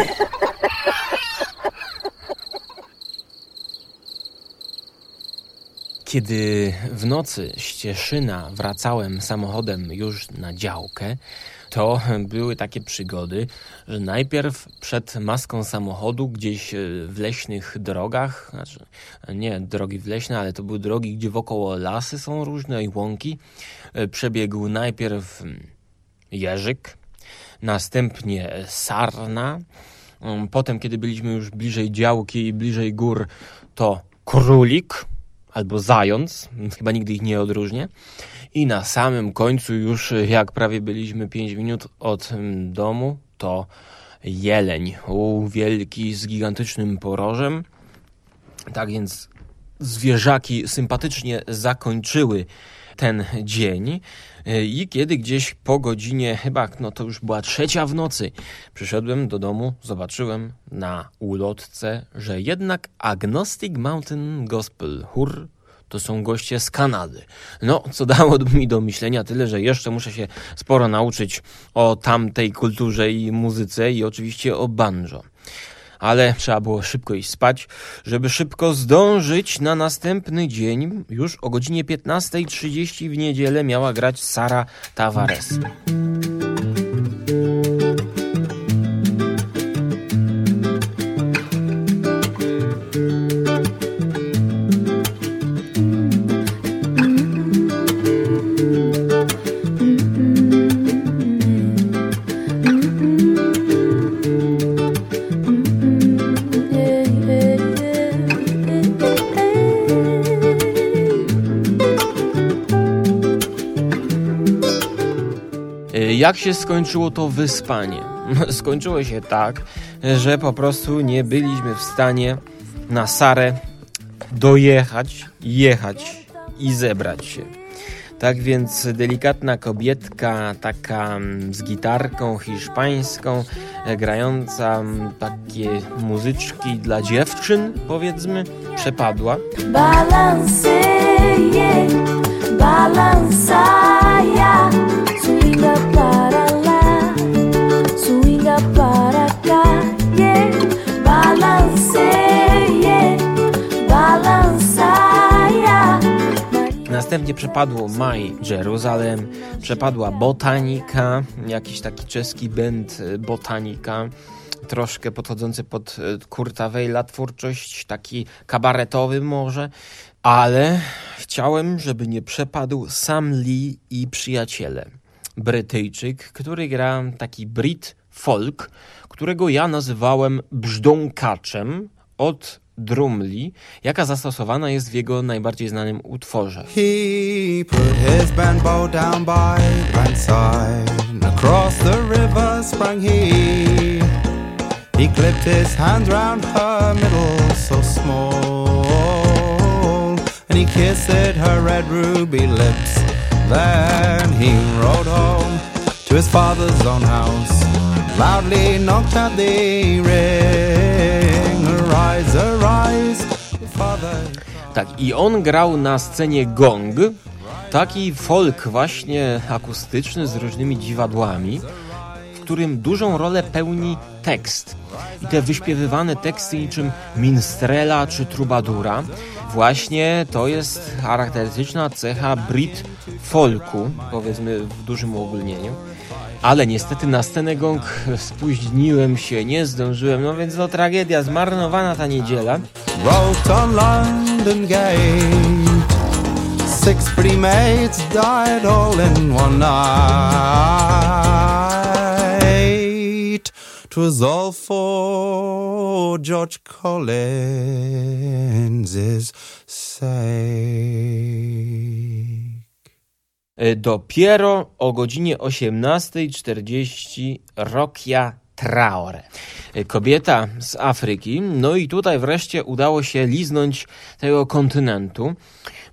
Kiedy w nocy z Cieszyna wracałem samochodem już na działkę, to były takie przygody, że najpierw przed maską samochodu gdzieś e, w leśnych drogach, znaczy nie drogi w leśne, ale to były drogi, gdzie wokoło lasy są różne i łąki, e, przebiegł najpierw mm, jeżyk, następnie sarna, Mm, Potem, kiedy byliśmy już bliżej działki i bliżej gór, to królik albo zając, chyba nigdy ich nie odróżnię. I na samym końcu, już jak prawie byliśmy 5 minut od mm, domu, to jeleń. U, wielki z gigantycznym porożem. Tak więc zwierzaki sympatycznie zakończyły ten dzień i kiedy gdzieś po godzinie, chyba no to już była trzecia w nocy, przyszedłem do domu, zobaczyłem na ulotce, że jednak Agnostic Mountain Gospel Hur to są goście z Kanady. No, co dało mi do myślenia tyle, że jeszcze muszę się sporo nauczyć o tamtej kulturze i muzyce i oczywiście o banjo ale trzeba było szybko iść spać, żeby szybko zdążyć na następny dzień. Już o godzinie 15.30 w niedzielę miała grać Sara Tavares. Jak się skończyło to wyspanie? Skończyło się tak, że po prostu nie byliśmy w stanie na Sarę dojechać, jechać i zebrać się. Tak więc delikatna kobietka, taka mm, z gitarką hiszpańską, e, grająca mm, takie muzyczki dla dziewczyn, powiedzmy, przepadła. Balance, yeah, Następnie przepadło My Jerusalem, przepadła Botanika, jakiś taki czeski band e, Botanika, troszkę podchodzący pod e, Kurta Weila twórczość, taki kabaretowy może, ale chciałem, żeby nie przepadł Sam Lee i przyjaciele. Brytyjczyk, który gra taki Brit folk, którego ja nazywałem brzdąkaczem od drumli, jaka zastosowana jest w jego najbardziej znanym utworze. He put his band down by side. Across the river sprang he. He clipped his hands round her middle so small. And he kissed her red ruby lips. Then he rode home to his father's own house. Loudly knocked at the ring. Arise, arise, father. Tak, i on grał na scenie gong, taki folk właśnie akustyczny z różnymi dziwadłami, w którym dużą rolę pełni tekst. I te wyśpiewywane teksty niczym minstrela czy trubadura, właśnie to jest charakterystyczna cecha Brit folku, powiedzmy w dużym uogólnieniu. Ale niestety na scenę gong spóźniłem się, nie zdążyłem, no więc to tragedia, zmarnowana ta niedziela. Died all in one night Twas all for George Collins's sake E, dopiero o godzinie 18.40 Rokia Traore. Kobieta z Afryki. No i tutaj wreszcie udało się liznąć tego kontynentu,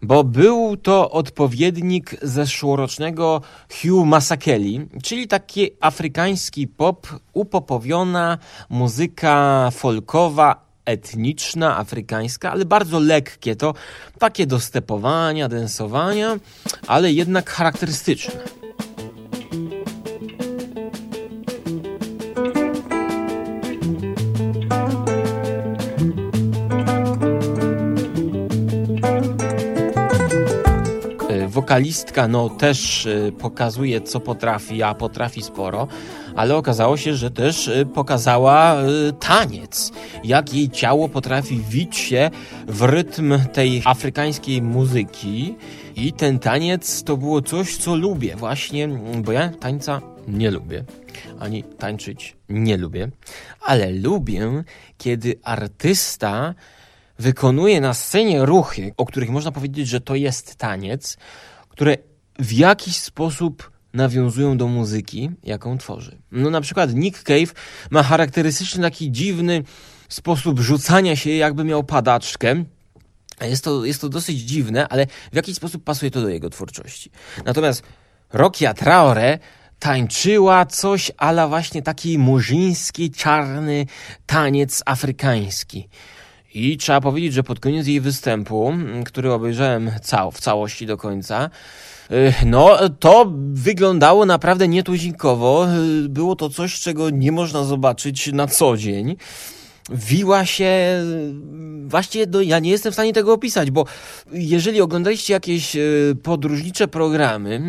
bo był to odpowiednik zeszłorocznego Hugh Masakeli, czyli taki afrykański pop, upopowiona muzyka folkowa, etniczna, afrykańska, ale bardzo lekkie. To takie do stepowania, densowania, ale jednak charakterystyczne. Wokalistka no też e, pokazuje co potrafi, a potrafi sporo, ale okazało się, że też e, pokazała e, taniec. Jak jej ciało potrafi wić się w rytm tej afrykańskiej muzyki i ten taniec to było coś, co lubię właśnie, bo ja tańca nie lubię, ani tańczyć nie lubię, ale lubię, kiedy artysta wykonuje na scenie ruchy, o których można powiedzieć, że to jest taniec, które w jakiś sposób nawiązują do muzyki, jaką tworzy. No na przykład Nick Cave ma charakterystyczny taki dziwny sposób rzucania się, jakby miał padaczkę. Jest to, jest to dosyć dziwne, ale w jakiś sposób pasuje to do jego twórczości. Natomiast Rokia Traore tańczyła coś ala właśnie taki murzyński, czarny taniec afrykański. I trzeba powiedzieć, że pod koniec jej występu, m, który obejrzałem cał, w całości do końca, y, no to wyglądało naprawdę nietuzinkowo. Y, Było to coś, czego nie można zobaczyć na co dzień. Wiła się, właściwie do, ja nie jestem w stanie tego opisać, bo jeżeli oglądaliście jakieś y, podróżnicze programy,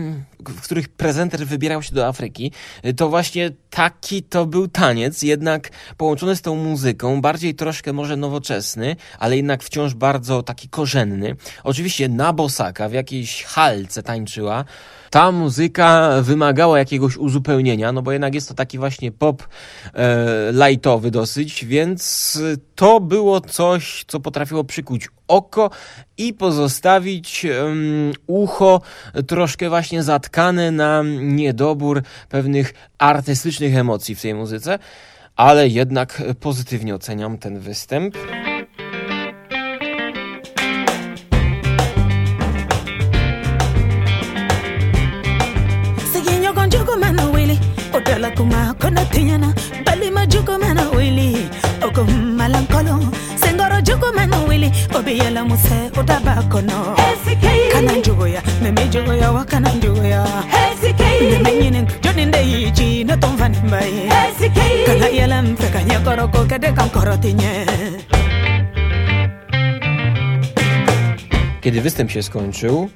w których prezenter wybierał się do Afryki, y, to właśnie taki to był taniec, jednak połączony z tą muzyką, bardziej troszkę może nowoczesny, ale jednak wciąż bardzo taki korzenny. Oczywiście na bosaka, w jakiejś halce tańczyła. Ta muzyka wymagała jakiegoś uzupełnienia, no bo jednak jest to taki właśnie pop e, lightowy dosyć, więc to było coś, co potrafiło przykuć oko i pozostawić em, ucho troszkę właśnie zatkane na niedobór pewnych artystycznych emocji w tej muzyce, ale jednak pozytywnie oceniam ten występ. Muse odaba kono Kana jogo ya? Meme jogo ya wa kana jogo ya? Meme nyine joni nde yichi No ton mbaye Kana ko kede koro tinye Kiedy występ się skończył,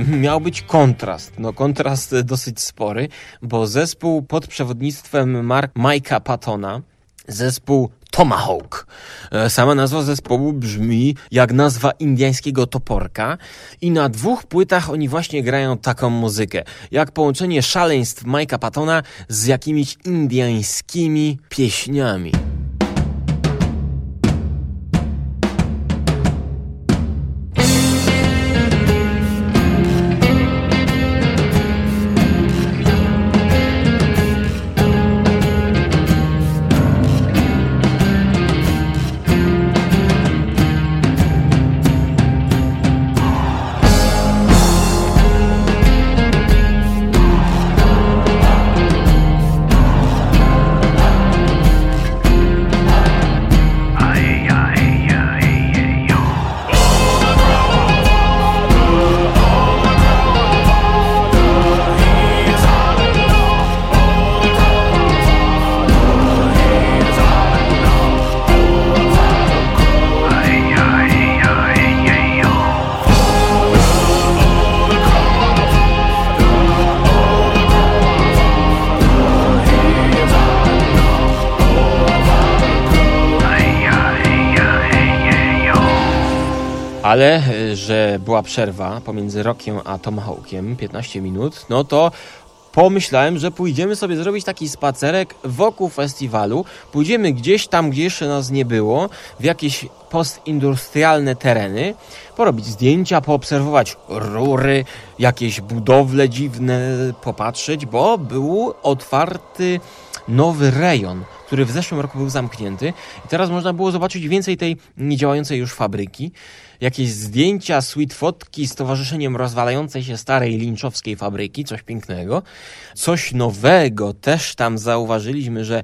y, miał być kontrast. No kontrast dosyć spory, bo zespół pod przewodnictwem Mark Mike'a Pattona, zespół Tomahawk. E, Sama nazwa zespołu brzmi jak nazwa indyjskiego toporka i na dwóch płytach oni właśnie grają taką muzykę. Jak połączenie szaleństw Mike'a Pattona z jakimiś indyjskimi pieśniami. Ale y, że była przerwa pomiędzy Rockiem a Tomahawkiem, 15 minut, no to pomyślałem, że pójdziemy sobie zrobić taki spacerek wokół festiwalu. Pójdziemy gdzieś tam, gdzie jeszcze nas nie było, w jakieś postindustrialne tereny, porobić zdjęcia, poobserwować rury, jakieś budowle dziwne, popatrzeć, bo był otwarty nowy rejon, który w zeszłym roku był zamknięty i teraz można było zobaczyć więcej tej niedziałającej już fabryki. Jakieś zdjęcia, sweet fotki z towarzyszeniem rozwalającej się starej linczowskiej fabryki, coś pięknego. Coś nowego też tam zauważyliśmy, że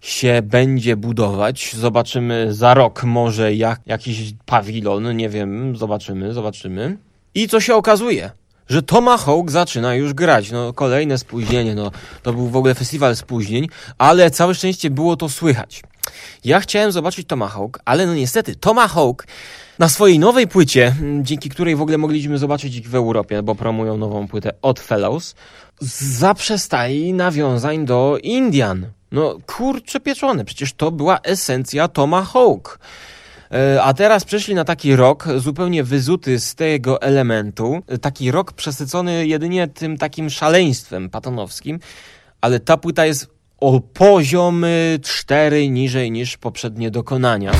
się będzie budować. Zobaczymy za rok może jak, jakiś pawilon, nie wiem, zobaczymy, zobaczymy. I co się okazuje? Że Tomahawk zaczyna już grać. No, kolejne spóźnienie, no, to był w ogóle festiwal spóźnień, ale całe szczęście było to słychać. Ja chciałem zobaczyć Tomahawk, ale no niestety Tomahawk na swojej nowej płycie, m, dzięki której w ogóle mogliśmy zobaczyć ich w Europie, bo promują nową płytę od Fellows, zaprzestali nawiązań do Indian. No kurczę pieczone, przecież to była esencja Tomahawk. E, A teraz przeszli na taki rok zupełnie wyzuty z tego elementu, taki rok przesycony jedynie tym takim szaleństwem patonowskim, ale ta płyta jest o poziomy cztery niżej niż poprzednie dokonania.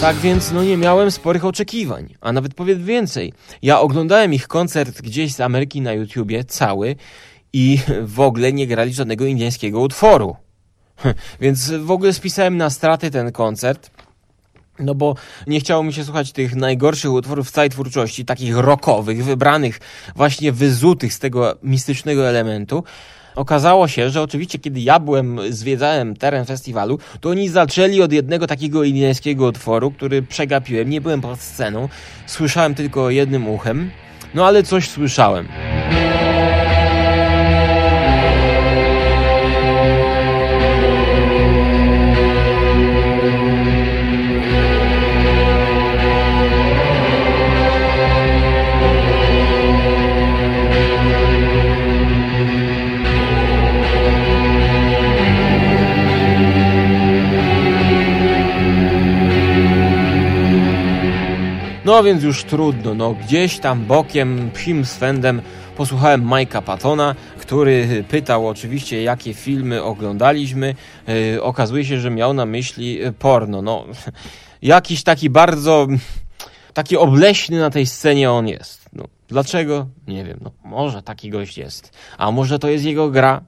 Tak więc no nie miałem sporych oczekiwań, a nawet powiem więcej. Ja oglądałem ich koncert gdzieś z Ameryki na YouTubie cały i w ogóle nie grali żadnego indyjskiego utworu. Więc w ogóle spisałem na straty ten koncert. No bo nie chciało mi się słuchać tych najgorszych utworów w całej twórczości, takich rockowych, wybranych, właśnie wyzutych z tego mistycznego elementu. Okazało się, że oczywiście kiedy ja byłem, zwiedzałem teren festiwalu, to oni zaczęli od jednego takiego indyjskiego utworu, który przegapiłem, nie byłem pod sceną, słyszałem tylko jednym uchem, no ale coś słyszałem. No więc już trudno, no gdzieś tam bokiem, psim swędem posłuchałem Majka Patona, który pytał oczywiście jakie filmy oglądaliśmy. Yy, okazuje się, że miał na myśli y, porno. No, jakiś taki bardzo, taki obleśny na tej scenie on jest. No, dlaczego? Nie wiem, no może taki gość jest. A może to jest jego gra?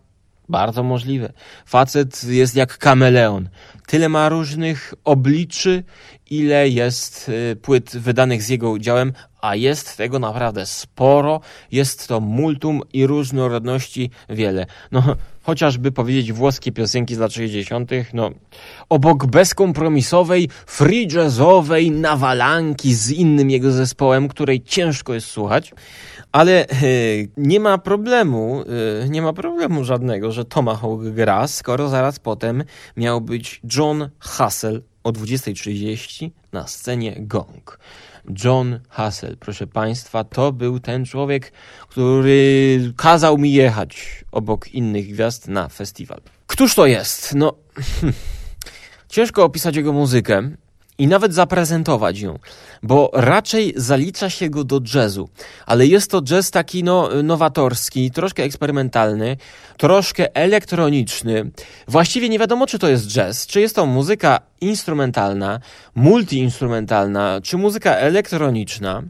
Bardzo możliwe. Facet jest jak kameleon. Tyle ma różnych obliczy, ile jest y, płyt wydanych z jego udziałem, a jest tego naprawdę sporo. Jest to multum i różnorodności wiele. No, chociażby powiedzieć włoskie piosenki z lat 60., no, obok bezkompromisowej, free jazzowej nawalanki z innym jego zespołem, której ciężko jest słuchać, ale e, nie ma problemu, e, nie ma problemu żadnego, że Tomahawk gra, skoro zaraz potem miał być John Hassel o 20.30 na scenie Gong. John Hassel, proszę Państwa, to był ten człowiek, który kazał mi jechać obok innych gwiazd na festiwal. Któż to jest? No, ciężko opisać jego muzykę i nawet zaprezentować ją, bo raczej zalicza się go do jazzu, ale jest to jazz taki no, nowatorski, troszkę eksperymentalny, troszkę elektroniczny. Właściwie nie wiadomo, czy to jest jazz, czy jest to muzyka instrumentalna, multiinstrumentalna, czy muzyka elektroniczna.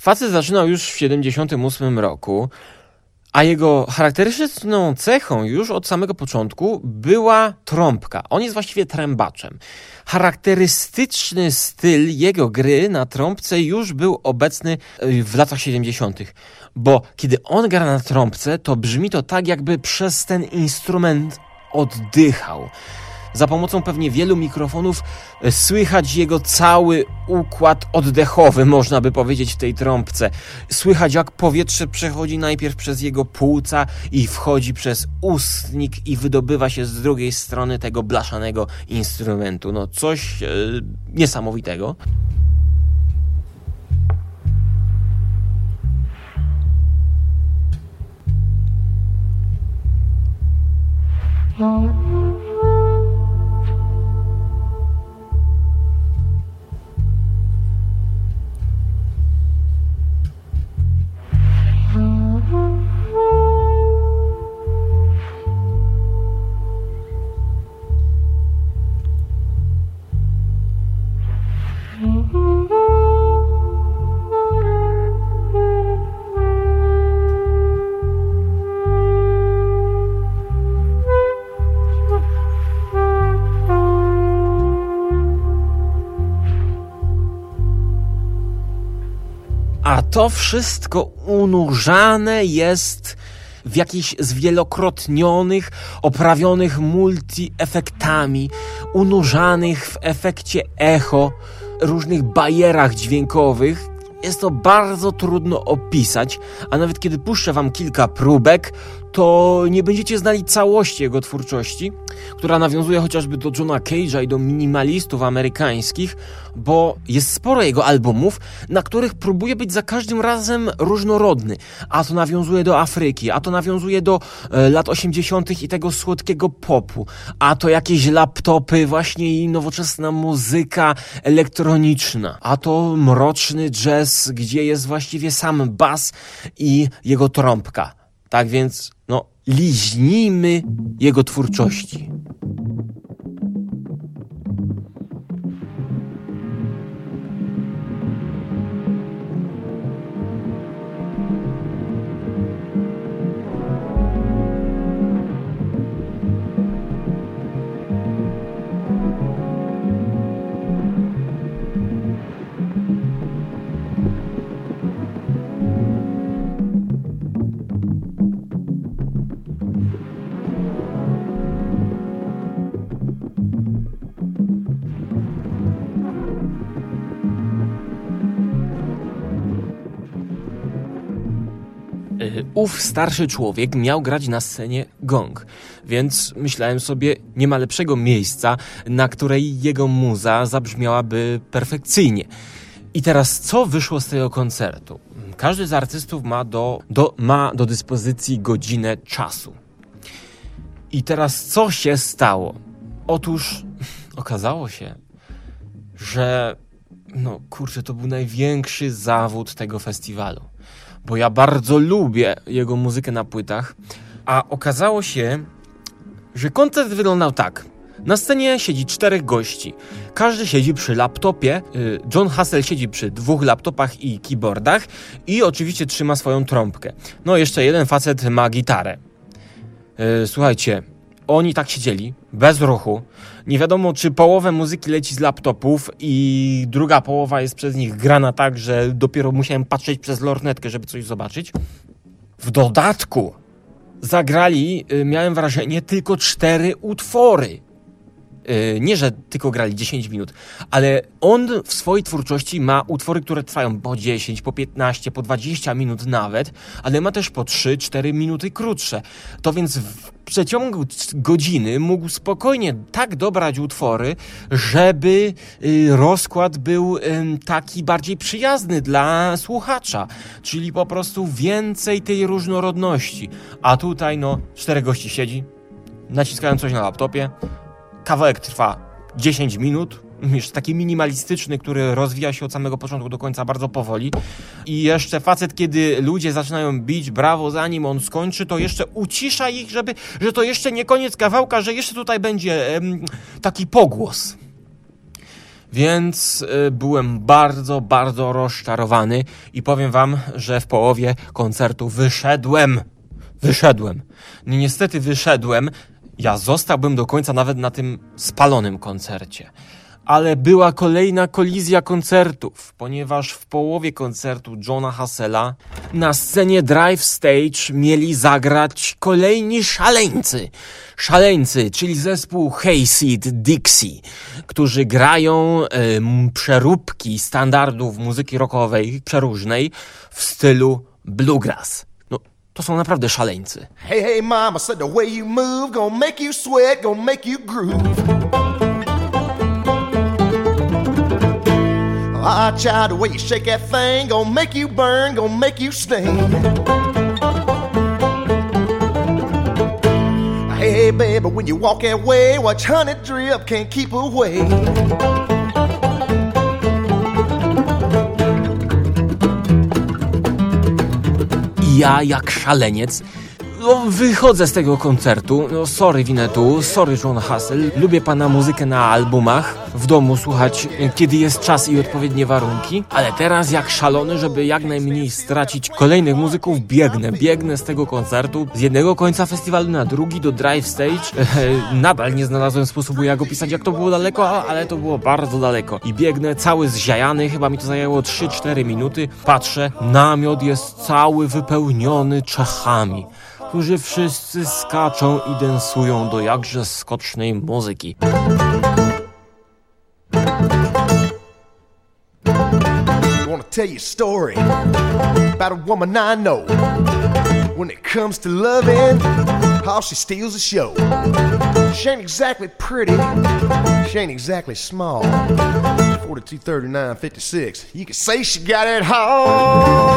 Facet zaczynał już w 78 roku, a jego charakterystyczną cechą już od samego początku była trąbka. On jest właściwie trębaczem. Charakterystyczny styl jego gry na trąbce już był obecny y, w latach 70., bo kiedy on gra na trąbce, to brzmi to tak, jakby przez ten instrument oddychał. Za pomocą pewnie wielu mikrofonów e, słychać jego cały układ oddechowy, można by powiedzieć, w tej trąbce. Słychać, jak powietrze przechodzi najpierw przez jego płuca i wchodzi przez ustnik i wydobywa się z drugiej strony tego blaszanego instrumentu. No, coś e, niesamowitego. No. A to wszystko unurzane jest w jakichś zwielokrotnionych, oprawionych multiefektami, unurzanych w efekcie echo, różnych barierach dźwiękowych. Jest to bardzo trudno opisać, a nawet kiedy puszczę wam kilka próbek, to nie będziecie znali całości jego twórczości, która nawiązuje chociażby do Johna Cage'a i do minimalistów amerykańskich, bo jest sporo jego albumów, na których próbuje być za każdym razem różnorodny. A to nawiązuje do Afryki, a to nawiązuje do e, lat 80. i tego słodkiego popu, a to jakieś laptopy, właśnie i nowoczesna muzyka elektroniczna, a to mroczny jazz, gdzie jest właściwie sam bas i jego trąbka. Tak więc, liźnijmy jego twórczości. Ów starszy człowiek miał grać na scenie gong, więc myślałem sobie, nie ma lepszego miejsca, na której jego muza zabrzmiałaby perfekcyjnie. I teraz co wyszło z tego koncertu? Każdy z artystów ma do, do, ma do dyspozycji godzinę czasu. I teraz co się stało? Otóż okazało się, że no kurczę, to był największy zawód tego festiwalu. Bo ja bardzo lubię jego muzykę na płytach, a okazało się, że koncert wyglądał tak. Na scenie siedzi czterech gości. Każdy siedzi przy laptopie. y, John Hassel siedzi przy dwóch laptopach i keyboardach i oczywiście trzyma swoją trąbkę. No jeszcze jeden facet ma gitarę. Y, Słuchajcie, oni tak siedzieli, bez ruchu. Nie wiadomo, czy połowę muzyki leci z laptopów i druga połowa jest przez nich grana tak, że dopiero musiałem patrzeć przez lornetkę, żeby coś zobaczyć. W dodatku zagrali, y, miałem wrażenie, tylko cztery utwory. Y, Nie, że tylko grali 10 minut, ale on w swojej twórczości ma utwory, które trwają po 10, po 15, po 20 minut nawet, ale ma też po 3-4 minuty krótsze. To więc w przeciągu godziny mógł spokojnie tak dobrać utwory, żeby y, rozkład był taki bardziej przyjazny dla słuchacza, czyli po prostu więcej tej różnorodności. A tutaj no, czterech gości siedzi, naciskają coś na laptopie, kawałek trwa 10 minut, już taki minimalistyczny, który rozwija się od samego początku do końca bardzo powoli. I jeszcze facet, kiedy ludzie zaczynają bić brawo, zanim on skończy, to jeszcze ucisza ich, żeby, że to jeszcze nie koniec kawałka, że jeszcze tutaj będzie em, taki pogłos. Więc y, byłem bardzo, bardzo rozczarowany i powiem wam, że w połowie koncertu wyszedłem. Wyszedłem. No Niestety wyszedłem. Ja zostałbym do końca nawet na tym spalonym koncercie. Ale była kolejna kolizja koncertów, ponieważ w połowie koncertu Johna Hassela na scenie Drive Stage mieli zagrać kolejni szaleńcy. Szaleńcy, czyli zespół Hayseed Dixie, którzy grają em, przeróbki standardów muzyki rockowej przeróżnej w stylu bluegrass. No, to są naprawdę szaleńcy. Hey, hey, mama said the way you move gonna make you sweat, gonna make you groove. Ah, child, the way you shake that thing gonna make you burn, gonna make you sting. Hey, baby, when you walk that way, watch honey drip, can't keep away. Ja, jak szaleniec, No, wychodzę z tego koncertu. No, sorry Winetu, sorry John Hassel. Lubię pana muzykę na albumach. W domu słuchać, kiedy jest czas i odpowiednie warunki. Ale teraz jak szalony, żeby jak najmniej stracić kolejnych muzyków, biegnę. Biegnę z tego koncertu. Z jednego końca festiwalu na drugi do Drive Stage. Nadal nie znalazłem sposobu jak opisać jak to było daleko, ale to było bardzo daleko. I biegnę cały zziajany, chyba mi to zajęło 3-4 minuty. Patrzę, namiot jest cały wypełniony Czechami którzy wszyscy skaczą i densują do jakże skocznej muzyki. tell you a story about a woman I know. When it comes to loving, how she steals the show. She ain't exactly pretty, she ain't exactly small. 42, 39, 56. You can say she got it home.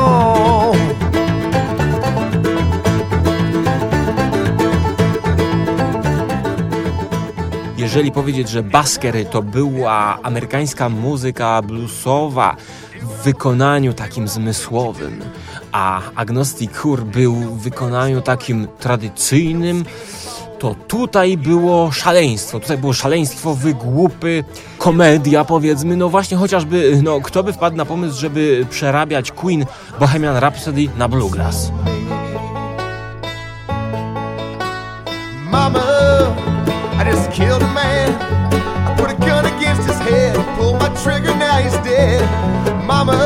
Jeżeli powiedzieć, że baskery to była amerykańska muzyka bluesowa w wykonaniu takim zmysłowym, a Agnostic Chór był w wykonaniu takim tradycyjnym, to tutaj było szaleństwo, tutaj było szaleństwo, wygłupy, komedia powiedzmy, no właśnie chociażby, no kto by wpadł na pomysł, żeby przerabiać Queen Bohemian Rhapsody na bluegrass. Mama, I just killed a man. I put a gun against his head, pulled my trigger, now he's dead. Mama,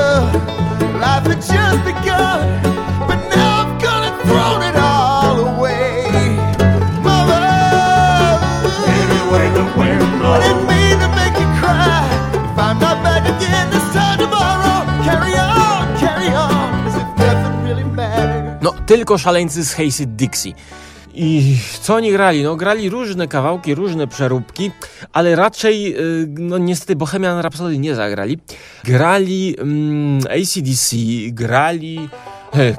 life had just begun, but now I've gone and thrown it all away. Mama, anyway the wind blows. I didn't mean to make you cry. If I'm not back again this time tomorrow, carry on, carry on, as if nothing really mattered. No, tylko szaleńcy z Hazy Dixie. I co oni grali? No grali różne kawałki, różne przeróbki, ale raczej, y, no niestety Bohemian Rhapsody nie zagrali. Grali mm, ACDC, grali...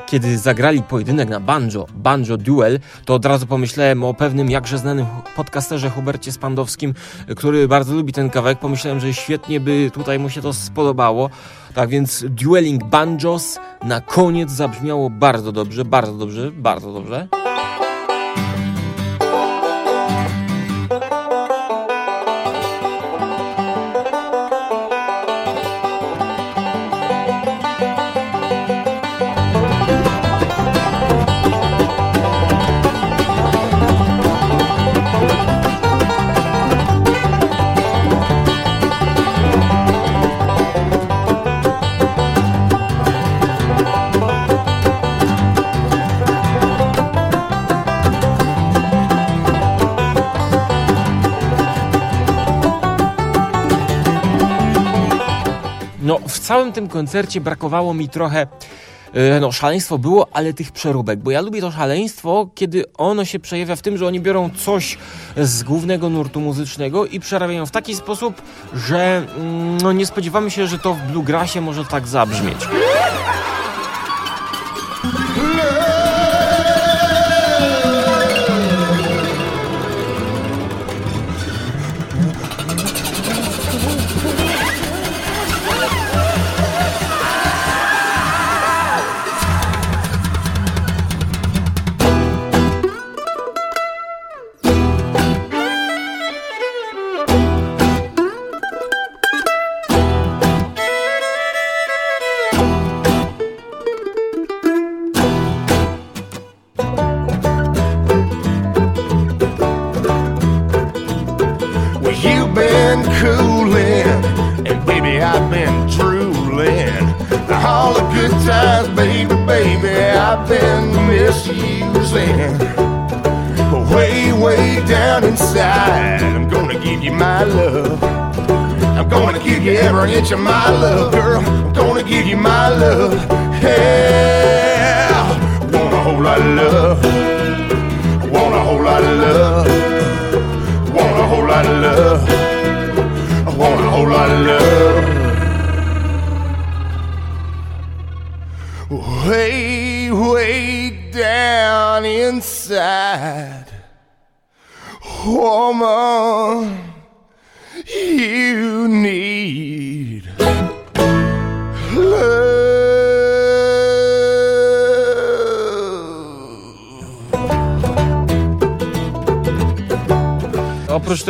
Kiedy zagrali pojedynek na banjo, banjo duel, to od razu pomyślałem o pewnym jakże znanym podcasterze Hubercie Spandowskim, który bardzo lubi ten kawałek. Pomyślałem, że świetnie by tutaj mu się to spodobało. Tak więc Dueling Banjos na koniec zabrzmiało bardzo dobrze, bardzo dobrze, bardzo dobrze. Całym tym koncercie brakowało mi trochę. e, No, szaleństwo było, ale tych przeróbek, bo ja lubię to szaleństwo, kiedy ono się przejawia w tym, że oni biorą coś z głównego nurtu muzycznego i przerabiają w taki sposób, że mm, no, nie spodziewamy się, że to w bluegrassie może tak zabrzmieć.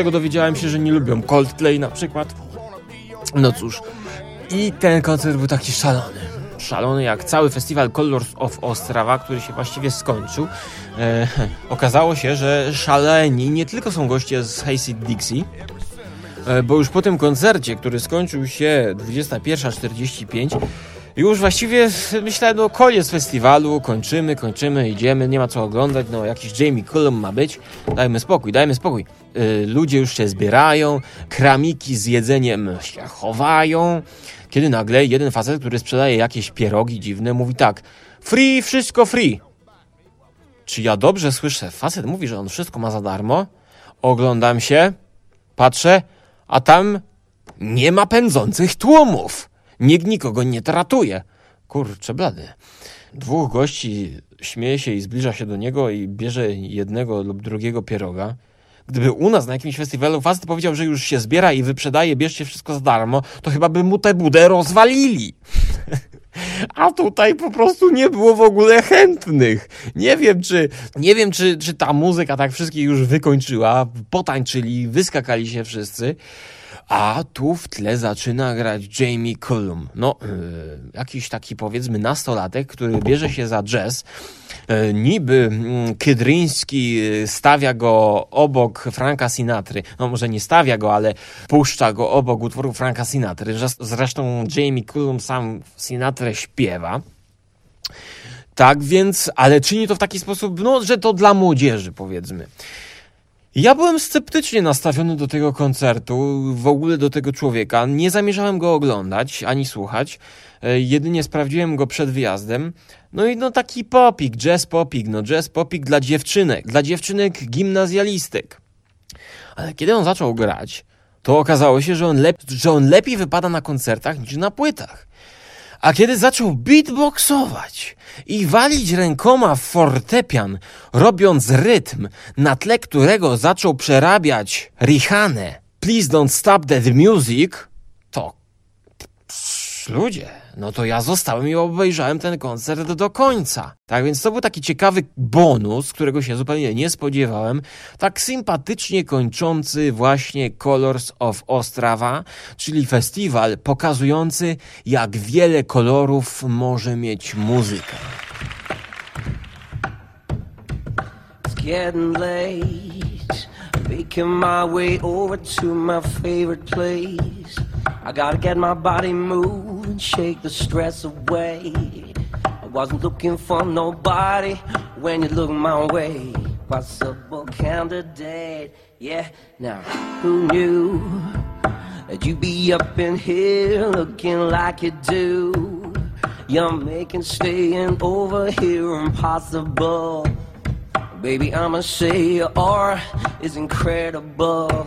Tego dowiedziałem się, że nie lubią Coldplay na przykład. No cóż. I ten koncert był taki szalony. Szalony jak cały festiwal Colors of Ostrawa, który się właściwie skończył. E, okazało się, że szaleni nie tylko są goście z Hayseed Dixie, e, bo już po tym koncercie, który skończył się 21.45, już właściwie myślałem, no koniec festiwalu, kończymy, kończymy, idziemy, nie ma co oglądać, no jakiś Jamie Cullum ma być, dajmy spokój, dajmy spokój. Yy, ludzie już się zbierają, kramiki z jedzeniem się chowają, kiedy nagle jeden facet, który sprzedaje jakieś pierogi dziwne, mówi tak, free, wszystko free. Czy ja dobrze słyszę? Facet mówi, że on wszystko ma za darmo. Oglądam się, patrzę, a tam nie ma pędzących tłumów. Nikt nikogo nie tratuje. Kurczę blady. Dwóch gości śmieje się i zbliża się do niego i bierze jednego lub drugiego pieroga. Gdyby u nas na jakimś festiwalu facet powiedział, że już się zbiera i wyprzedaje, bierzcie wszystko za darmo, to chyba by mu tę budę rozwalili. A tutaj po prostu nie było w ogóle chętnych. Nie wiem, czy, nie wiem, czy, czy ta muzyka tak wszystkich już wykończyła. Potańczyli, wyskakali się wszyscy. A tu w tle zaczyna grać Jamie Cullum. No, yy, jakiś taki powiedzmy nastolatek, który bierze się za jazz. Yy, niby yy, Kydryński stawia go obok Franka Sinatry. No może nie stawia go, ale puszcza go obok utworu Franka Sinatry. Zresztą Jamie Cullum sam Sinatrę śpiewa. Tak więc, ale czyni to w taki sposób, no, że to dla młodzieży, powiedzmy. Ja byłem sceptycznie nastawiony do tego koncertu, w ogóle do tego człowieka. Nie zamierzałem go oglądać ani słuchać. E, jedynie sprawdziłem go przed wyjazdem. No i no taki popik, jazz popik, no jazz popik dla dziewczynek, dla dziewczynek gimnazjalistek. Ale kiedy on zaczął grać, to okazało się, że on, lep że on lepiej wypada na koncertach niż na płytach. A kiedy zaczął beatboxować i walić rękoma w fortepian, robiąc rytm, na tle którego zaczął przerabiać Rihanę, Please Don't Stop That Music, ludzie, no to ja zostałem i obejrzałem ten koncert do końca. Tak więc to był taki ciekawy bonus, którego się zupełnie nie spodziewałem. Tak sympatycznie kończący właśnie Colors of Ostrawa, czyli festiwal pokazujący, jak wiele kolorów może mieć muzyka. Getting late. Making my way over to my favorite place. I gotta get my body moving, shake the stress away. I wasn't looking for nobody when you look my way. Possible candidate, yeah. Now, who knew that you'd be up in here looking like you do? You're making staying over here impossible. Baby, I'ma say your aura is incredible.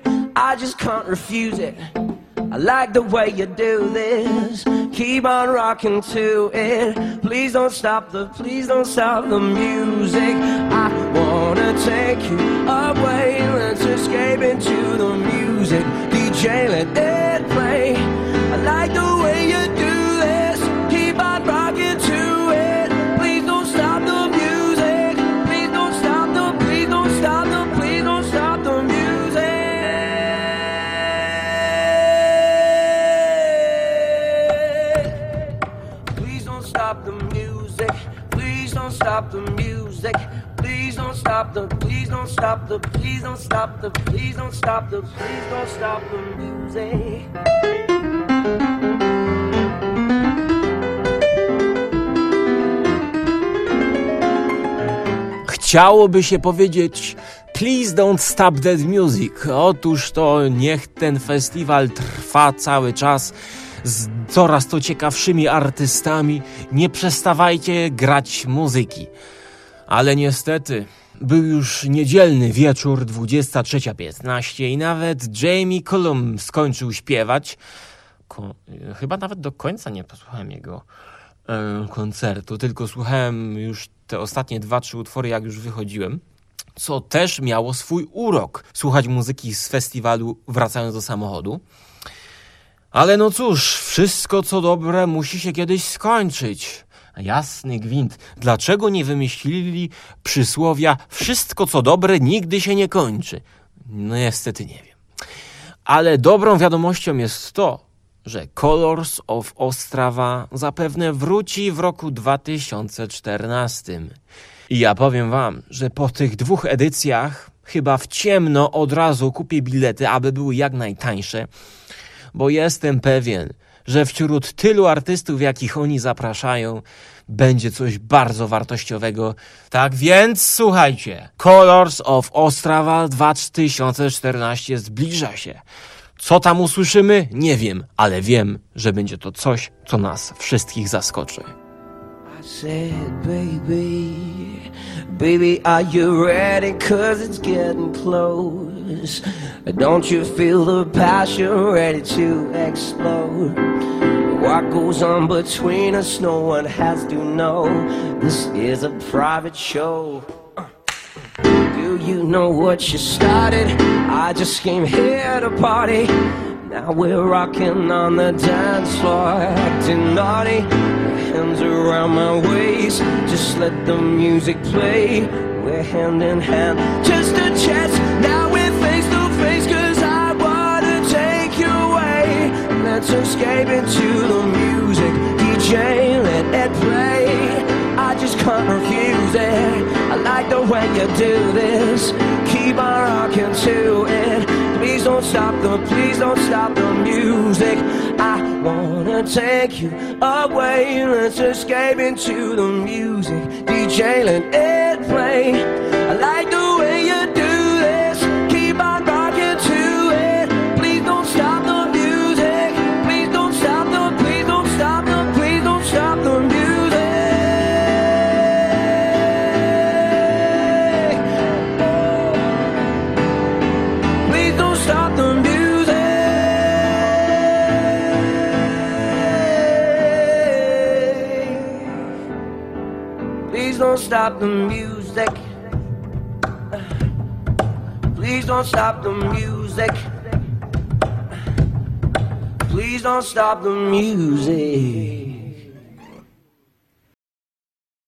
I just can't refuse it. I like the way you do this. Keep on rocking to it. Please don't stop the, please don't stop the music. I wanna take you away. Let's escape into the music. DJ, let it stop the music. Please don't stop the, please don't stop the, please don't stop the, please don't stop the, please don't stop the music. Chciałoby się powiedzieć Please don't stop that music. Otóż to niech ten festiwal trwa cały czas z coraz to ciekawszymi artystami. Nie przestawajcie grać muzyki. Ale niestety był już niedzielny wieczór, 23.15 i nawet Jamie Cullum skończył śpiewać. Ko chyba nawet do końca nie posłuchałem jego e, koncertu, tylko słuchałem już te ostatnie dwa, trzy utwory, jak już wychodziłem. Co też miało swój urok, słuchać muzyki z festiwalu wracając do samochodu. Ale no cóż, wszystko co dobre musi się kiedyś skończyć. Jasny gwint. Dlaczego nie wymyślili przysłowia wszystko co dobre nigdy się nie kończy? No niestety nie wiem. Ale dobrą wiadomością jest to, że Colors of Ostrawa zapewne wróci w roku 2014. I ja powiem wam, że po tych dwóch edycjach chyba w ciemno od razu kupię bilety, aby były jak najtańsze, bo jestem pewien, że wśród tylu artystów, jakich oni zapraszają, będzie coś bardzo wartościowego. Tak więc słuchajcie, Colors of Ostrawa 2014 zbliża się. Co tam usłyszymy? Nie wiem, ale wiem, że będzie to coś, co nas wszystkich zaskoczy. Said, baby, baby, are you ready? Cause it's getting close. Don't you feel the passion ready to explode? What goes on between us, no one has to know. This is a private show. Do you know what you started? I just came here to party. Now we're rocking on the dance floor, acting naughty. Hands around my waist, just let the music play. We're hand in hand, just a chance. Now we're face to face, cause I wanna take you away. Let's escape into the music. DJ, let it play. I just can't refuse it. I like the way you do this. Keep on rocking to it. Please don't stop the, please don't stop the music. I wanna take you away. Let's escape into the music. DJ, let it play. I like the stop the music. Please don't stop the music. Please don't stop the music.